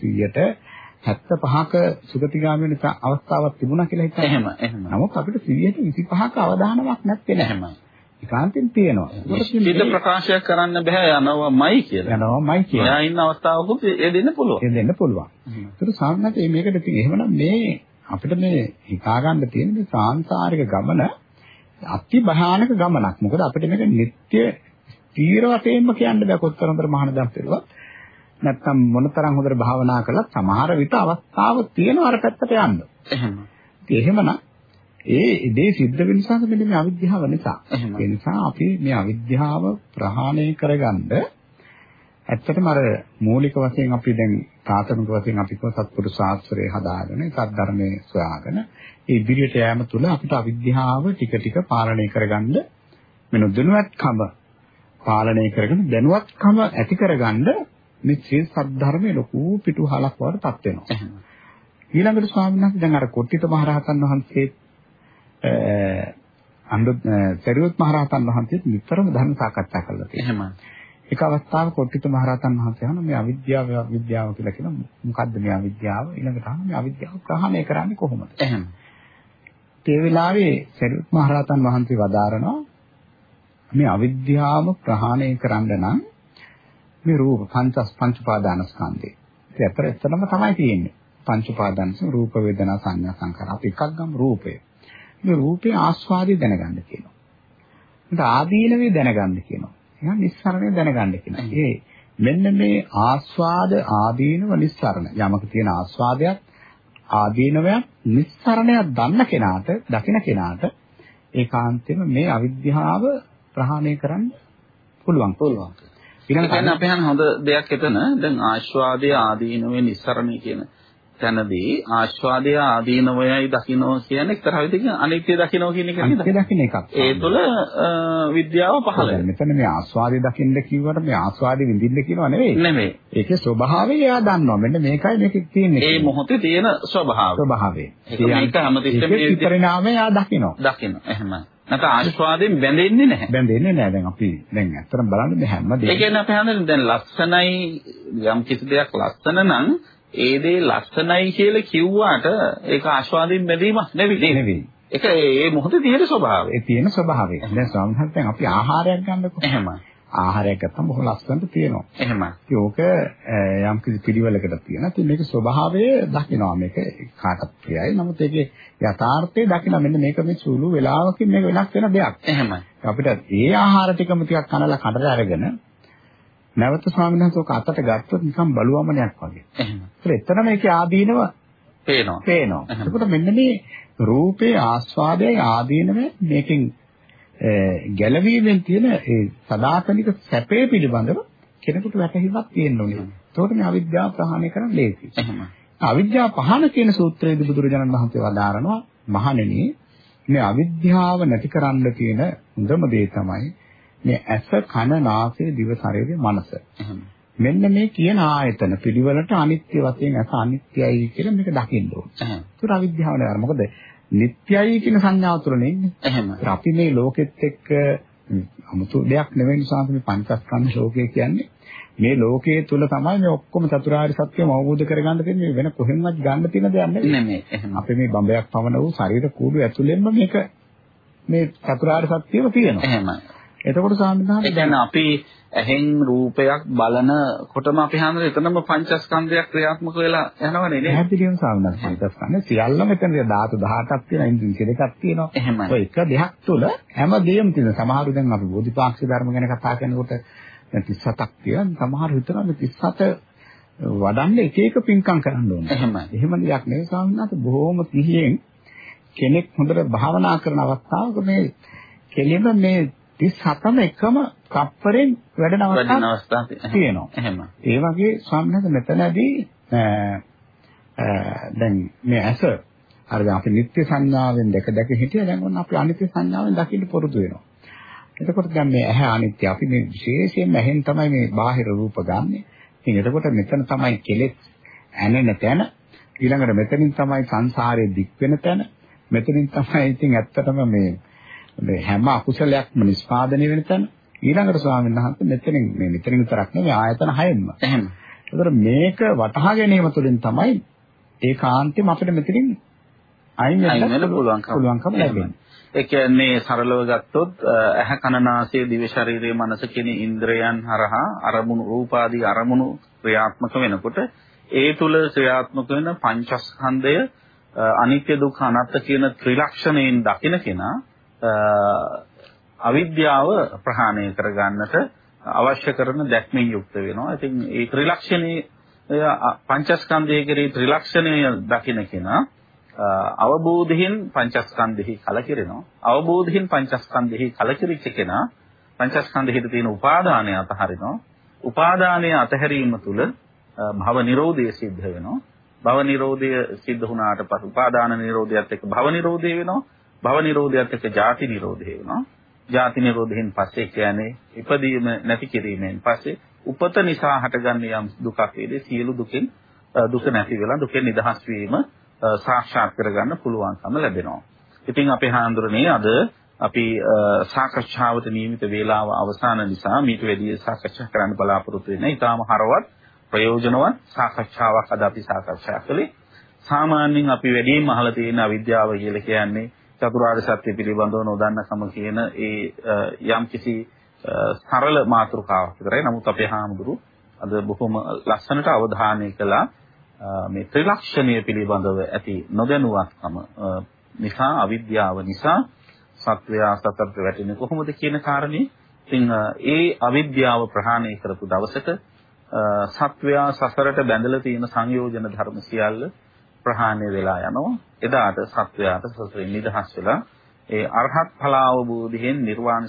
75ක සුගතිගාමී වෙන අවස්ථාවක් තිබුණා කියලා හිතන්න. එහෙම එහෙම. නමුත් අපිට 25ක අවධානමක් නැත්තේ නෑ. එහෙමයි. ඒකාන්තයෙන් තියෙනවා. නිශ්චිත ප්‍රකාශයක් කරන්න බෑ යනවාමයි කියලා. යනවාමයි කියලා. එයා ඉන්න අවස්ථාවකුත් ඒ දෙන්න පුළුවන්. ඒ දෙන්න පුළුවන්. ඒතර සාමාන්‍යයෙන් මේකට තියෙන එහෙමනම් මේ අපිට මේ හිතා ගන්න තියෙන මේ සාංශාරික ගමන අති භයානක ගමනක්. මොකද අපිට මේක නිත්‍ය තීර වශයෙන්ම කියන්න බෑ හොඳට මහානදම් පෙරුවා. නැත්තම් මොනතරම් හොඳට භාවනා කළත් සමහර විට අවස්ථාව තියෙනවා අර පැත්තට යන්න. එහෙම. එහෙමනම් ඒ දේ සිද්ධ වෙන නිසා මෙන්න මේ අවිද්‍යාව නිසා. ඒ නිසා අපි මේ අවිද්‍යාව ප්‍රහාණය කරගන්න ඇත්තටම අර මූලික වශයෙන් අපි දැන් ප්‍රාථමික වශයෙන් අපි කො සත්පුරුෂ ශාස්ත්‍රය හදාගෙන සද්ධර්මයේ සොයාගෙන ඒ ඉදිරියට යෑම තුළ අපිට අවිද්‍යාව ටික ටික පාලනය කරගන්න මෙන්න දැනුවත්කම පාලනය කරගෙන දැනුවත්කම ඇති කරගන්න මේ ශ්‍රී සද්ධර්මයේ ලොකු පිටුහලක් වඩටපත් වෙනවා. ඊළඟට ස්වාමීන් වහන්සේ දැන් අර කොට්ටිත මහරහතන් වහන්සේ අන්ද සරියොත් මහරහතන් වහන්සේත් නිතරම ධර්ම සාකච්ඡා කරලා තියෙනවා. එක අවස්ථාවක කොට්ටිත මහරහතන් වහන්සේ අහන මේ අවිද්‍යාව විද්‍යාව කියලා කියන මොකද්ද මේ අවිද්‍යාව? ඊළඟට අහන මේ අවිද්‍යාව ප්‍රහාණය කරන්නේ කොහොමද? එහෙම. ඒ වෙලාවේ සරියොත් මහරහතන් වහන්සේ වදාරනවා මේ අවිද්‍යාව ප්‍රහාණය කරන්න නම් මේ රූප පංච පංච පාදාන ස්කන්ධේ. ඒ අතර එතනම තමයි තියෙන්නේ. පංච පාදාන රූප වේදනා සංඥා සංකාර. අපි එකක් ගමු රූපය. මේ රූපේ ආස්වාදය දැනගන්න කියනවා. ඒත් ආදීනවේ දැනගන්න කියනවා. එහෙනම් නිස්සරණය දැනගන්න කියනවා. ඒ මෙන්න මේ ආස්වාද ආදීනව නිස්සරණ. යමක තියෙන ආස්වාදයක් ආදීනවයක් නිස්සරණයක් දන්න කෙනාට, දකින කෙනාට ඒකාන්තයෙන්ම මේ අවිද්‍යාව ප්‍රහාණය කරන්න පුළුවන්. පුළුවන්. ඊළඟට අපි හන් හොඳ දෙයක් එතන දැන් ආස්වාදයේ ආදීනවේ නිස්සරණය කියන තැනදී ආස්වාදය ආදීනවයයි දකින්නෝ කියන්නේ එක්තරා විදිහකින් අනිත්‍ය දකින්නෝ කියන එක නේද? අනිත්‍ය දකින්න එකක්. ඒ තුළ විද්‍යාව පහළ වෙනවා. මෙතන මේ ආස්වාදය දකින්න කිව්වට මේ ආස්වාදය විඳින්න කියනවා නෙවෙයි. නෙවෙයි. ඒකේ ස්වභාවය එයා දන්නවා. මෙන්න මේකයි මේකේ තියෙන්නේ. ඒ මොහොතේ තියෙන ස්වභාවය. ස්වභාවය. ඒක හැමතිස්සෙම මේ පරිණාමය එයා දකිනවා. දකින්න. එහෙමයි. නැත්නම් ආස්වාදයෙන් බැඳෙන්නේ නැහැ. බැඳෙන්නේ නැහැ. දැන් අපි දැන් ඇත්තටම බලන්න මේ හැම දෙයක්ම. ඒ කියන්නේ අපි හඳුනන දැන් ලස්සනයි යම් කිසි දෙයක් ලස්සන නම් ඒ දේ ලස්සනයි කියලා කිව්වාට ඒක ආස්වාදයෙන් බැඳීමක් නෙවෙයි. නෙවෙයි. ඒක ඒ මොහොතේ තියෙන ස්වභාවය. ඒ තියෙන ස්වභාවය. දැන් දැන් අපි ආහාරයක් ගන්නකො. එහෙමයි. ආහාරයක් ගත්තම බොහොම ලස්සනට තියෙනවා. එහෙමයි. ඒක යම් කිසි පිළිවෙලකට තියෙනවා. ඉතින් මේක ස්වභාවය දකිනවා. මේක කාටත් ප්‍රියයි. නමුත් ඒකේ යථාර්ථය දකිනවා. මෙන්න මේක මේ සුළු වෙලාවකින් මේක වෙනස් වෙන දෙයක්. එහෙමයි. අපිට ඒ ආහාර ටිකම ටිකක් කනලා කඩට අරගෙන නැවත ස්වාමීන් වහන්සේ ඔක අතට ගත්තොත් නිකන් බලුවමනයක් වගේ. එහෙම. ඒත් එතන මේකේ ආදීනව පේනවා. පේනවා. එතකොට මෙන්න මේ රූපේ ආස්වාදයේ ආදීනව මේකෙන් ගැළවීමෙන් තියෙන ඒ සදාතනික සැපේ පිළිබඳව කෙනෙකුට වැටහීමක් තියෙන්න ඕනේ. එතකොට මේ අවිද්‍යාව ප්‍රහාණය කරන්න. එහෙම. අවිද්‍යාව පහන කියන සූත්‍රයේදී බුදුරජාණන් වහන්සේ වදාරනවා මහණෙනි මේ අවිද්‍යාව නැති කරන්න තියෙන හොඳම දේ තමයි මේ ඇස කන නාසය දිව ශරීරය මනස. මෙන්න මේ කියන ආයතන පිළිවෙලට අනිත්‍ය වශයෙන් ඇස අනිත්‍යයි කියලා මේක දකින්න ඕනේ. ඒක අවිද්‍යාව නේද? මොකද නිට්ටයයි කියන සංඥාව තුළ නෙන්නේ. එහෙම. අපි මේ ලෝකෙත් එක්ක 아무තු දෙයක් නෙවෙයි මේ පංචස්කන්ධ ලෝකය කියන්නේ. මේ ලෝකයේ තුල තමයි මේ ඔක්කොම චතුරාර්ය සත්‍යම අවබෝධ කරගන්න තියෙන්නේ වෙන කොහෙන්වත් ගන්න තියෙන දෙයක්. නෙමෙයි. අපි මේ බඹයක් පවන වූ ශරීර කූඩු ඇතුළෙන්ම මේක මේ චතුරාර්ය සත්‍යම තියෙනවා. එහෙමයි. එතකොට සාමිනාට දැන් අපි ඇහෙන් රූපයක් බලනකොටම අපි හඳුනන එතනම පංචස්කන්ධයක් ක්‍රියාත්මක වෙලා යනවනේ නේද? පැහැදිලිවම සාමිනාට පංචස්කන්ධය සියල්ලම එතන ධාතු 18ක් තියෙනවා ඉන්ද්‍රිය දෙකක් තියෙනවා. එහෙමයි. ඔය එක දෙයක් තුළ හැම දෙයක්ම තියෙනවා. සමහරු දැන් අපි බෝධිපාක්ෂි ධර්ම ගැන කතා කරනකොට දැන් 37ක් තියෙනවා. සමහර හිතනවා මේ 37 වඩන්න එක එක පින්කම් කරන්න ඕනේ. එහෙමයි. එහෙම දෙයක් නෙවෙයි සාමිනාට බොහොම සිහියෙන් කෙනෙක් හොඳට භාවනා කරන අවස්ථාවක මේ කෙලින්ම මේ 37ම එකම කප්පරෙන් වැඩන අවස්ථා තියෙනවා. එහෙම. ඒ වගේ සම්මත මෙතනදී දැන් මේ ඇස අර දැන් අපි නිත්‍ය සංඥාවෙන් දැක දැක හිටියා දැන් ඔන්න අපි අනිත්‍ය සංඥාවෙන් දකින්න පුරුදු වෙනවා. එතකොට දැන් මේ ඇහැ අනිත්‍ය අපි මේ විශේෂයෙන්ම ඇහෙන් තමයි මේ බාහිර රූප ගන්නෙ. ඉතින් එතකොට මෙතන තමයි කෙලෙස් ඇනෙන තැන ඊළඟට මෙතනින් තමයි සංසාරයේ දික් වෙන තැන මෙතනින් තමයි ඉතින් ඇත්තටම මේ මේ හැම අකුසලයක්ම නිස්පාදනය වෙන තැන ඊළඟට ස්වාමීන් වහන්සේ මෙතනින් මේ මෙතනින් විතරක් නෙවෙයි ආයතන හයෙන්ම. එහෙම. ඒතර මේක වටහා ගැනීම තුළින් තමයි ඒකාන්තෙම අපිට මෙතනින් අයින් වෙන්න පුළුවන්කම ලැබෙන්නේ. ඒ කියන්නේ සරලව ගත්තොත් ඇහ කන නාසය දිව ශරීරය මනස කියන ඉන්ද්‍රයන් හරහා අරමුණු රූපාදී අරමුණු ක්‍රියාත්මක වෙනකොට ඒ තුල ක්‍රියාත්මක වෙන පංචස්කන්ධය අනිත්‍ය දුක්ඛ අනාත්ම කියන ත්‍රිලක්ෂණයෙන් දකින කෙනා අවිද්‍යාව ප්‍රහාණය කරගන්නට අවශ්‍ය කරන දැක්මෙන් යුක්ත වෙනවා. ඉතින් ඒ ත්‍රිලක්ෂණයේ පංචස්කන්ධයේ කෙරේ ත්‍රිලක්ෂණය දකින්න කෙනා අවබෝධයෙන් පංචස්කන්ධෙහි කලකිරෙනවා. අවබෝධයෙන් පංචස්කන්ධෙහි කලකිරිච්ච කෙනා පංචස්කන්ධෙහි තියෙන උපාදානය අතහරිනවා. උපාදානය අතහැරීම තුළ භව නිරෝධය සිද්ධ වෙනවා. භව නිරෝධය සිද්ධ වුණාට පසු උපාදාන නිරෝධයත් එක්ක භව නිරෝධය වෙනවා. භව නිරෝධයත් එක්ක ජාති නිරෝධය වෙනවා. ජාති නිරෝධයෙන් පස්සේ කියන්නේ ඉපදීම නැති කිරීමෙන් පස්සේ උපත නිසා හටගන්න යම් දුකක් වේද සියලු දුකෙන් දුක නැති වෙලා දුකෙන් නිදහස් වීම සාක්ෂාත් කරගන්න පුළුවන්කම ලැබෙනවා. ඉතින් අපේ හාමුදුරනේ අද අපි සාකච්ඡාවට නියමිත වේලාව අවසන් නිසා මීට වැඩි සාකච්ඡා කරන්න බලාපොරොත්තු වෙන ඉතාම හරවත් ප්‍රයෝජනවත් සාකච්ඡාවක් අද අපි සාකච්ඡා කළේ. සාමාන්‍යයෙන් අපි වැඩිම අහලා තියෙන අවිද්‍යාව කියලා කියන්නේ චතුරාර්ය සත්‍ය පිළිබඳව නොදන්නකම කියන ඒ යම්කිසි සරල මාතෘකාවක් විතරයි. නමුත් අපේ හාමුදුරු අද බොහොම ලස්සනට අවධානය කළා මේ ත්‍රිලක්ෂණය පිළිබඳව ඇති නොදැනුවත්කම නිසා අවිද්‍යාව නිසා සත්වයා සතරට වැටෙන්නේ කොහොමද කියන කාරණේ. ඉතින් ඒ අවිද්‍යාව ප්‍රහාණය කරපු දවසක සත්වයා සසරට බැඳලා තියෙන සංයෝජන ධර්ම සියල්ල ප්‍රහාණය වෙලා යනවා. එදාට සත්වයාට සසරින් නිදහස් වෙලා ඒ අරහත් ඵල අවබෝධයෙන් නිර්වාණ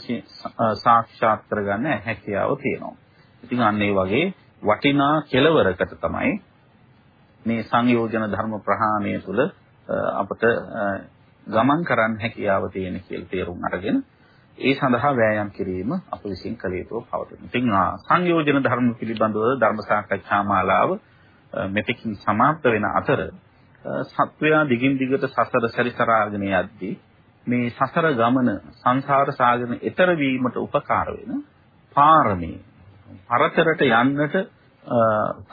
සාක්ෂාත් කරගන්න හැකියාව තියෙනවා. ඉතින් අන්න ඒ වගේ වටිනා කෙලවරකට තමයි මේ සංයෝජන ධර්ම ප්‍රහාණය තුළ අපට ගමන් කරන්න හැකියාව තියෙන කියලා තේරුම් අරගෙන ඒ සඳහා වෑයම් කිරීම අප විසින් කළ යුතුව පවතින. ඉතින් සංයෝජන ධර්ම පිළිබඳව ධර්ම සාකච්ඡා මාලාව මෙතකින් සමාප්ත වෙන අතර සත්වයා දිගින් දිගට සසර සැරිසරාගෙන යද්දී මේ සසර ගමන සංසාර සාගරන ඊතර වීමට උපකාර වෙන පාරමී පරතරට යන්නට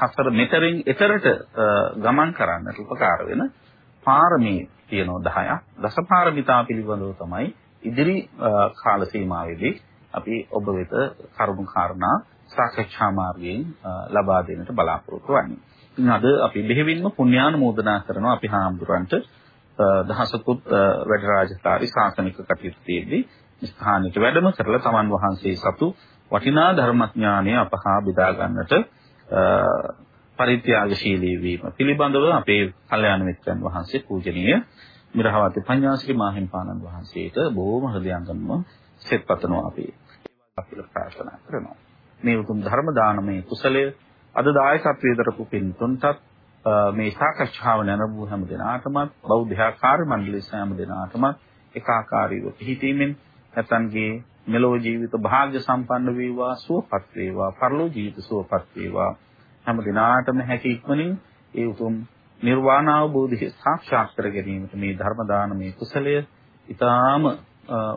සසර මෙතරින් ඊතරට ගමන් කරන්නට උපකාර වෙන පාරමී තියෙනවා 10ක් දසපාරමිතා පිළිබඳව තමයි ඉදිරි කාල සීමාවේදී අපි ඔබ වෙත කරුණු කාරණා සාකච්ඡා මාර්ගයෙන් ලබා දෙන්නට බලාපොරොත්තු වෙන්නේ. ඉතින් අද අපි බෙහෙවින්ම පුණ්‍යානුමෝදනා කරනවා අපි හාමුදුරන්ට දහසකුත් වැඩ රාජකාරී ශාසනික කටයුතු තියෙද්දී ස්ථානෙට වැඩම කරලා තමන් වහන්සේ සතු වටිනා ධර්මඥානය අපහා බෙදා ගන්නට පරිත්‍යාගශීලී වීම පිළිබඳව අපේ කල්යාණ මිත්‍රයන් වහන්සේ පූජනීය මිරහවති පඤ්ඤාසිරි මාහිම්පාණන් වහන්සේට බොහොම හදයන්ගම සෙත්පතනවා අපි. අපි ප්‍රාර්ථනා කරනවා. මේ උතුම් ධර්ම දානමය කුසලයේ අද දායකත්වයේ දරපු පින්තුන්ටත් මේ සාකච්ඡාව නැරඹු හැම දිනාටම බෞද්ධ කාර්ය මණ්ඩලයේ හැම දිනාටම එකාකාරීව පිහිටීමෙන් නැතන්ගේ මෙලොව ජීවිත භාග්‍ය සම්පන්න වේවා සුවපත් වේවා පරලෝ ජීවිත සුවපත් වේවා. හැම දිනාටම හැකි ඉක්මනින් ඒ උතුම් නිර්වාණ අවබෝධය සාක්ෂාත් කර ගැනීමට මේ ධර්ම දානමේ කුසලය ඊටාම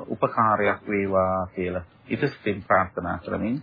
උපකාරයක් වේවා කියලා ඉතිස්තින් ප්‍රාර්ථනා කරමින්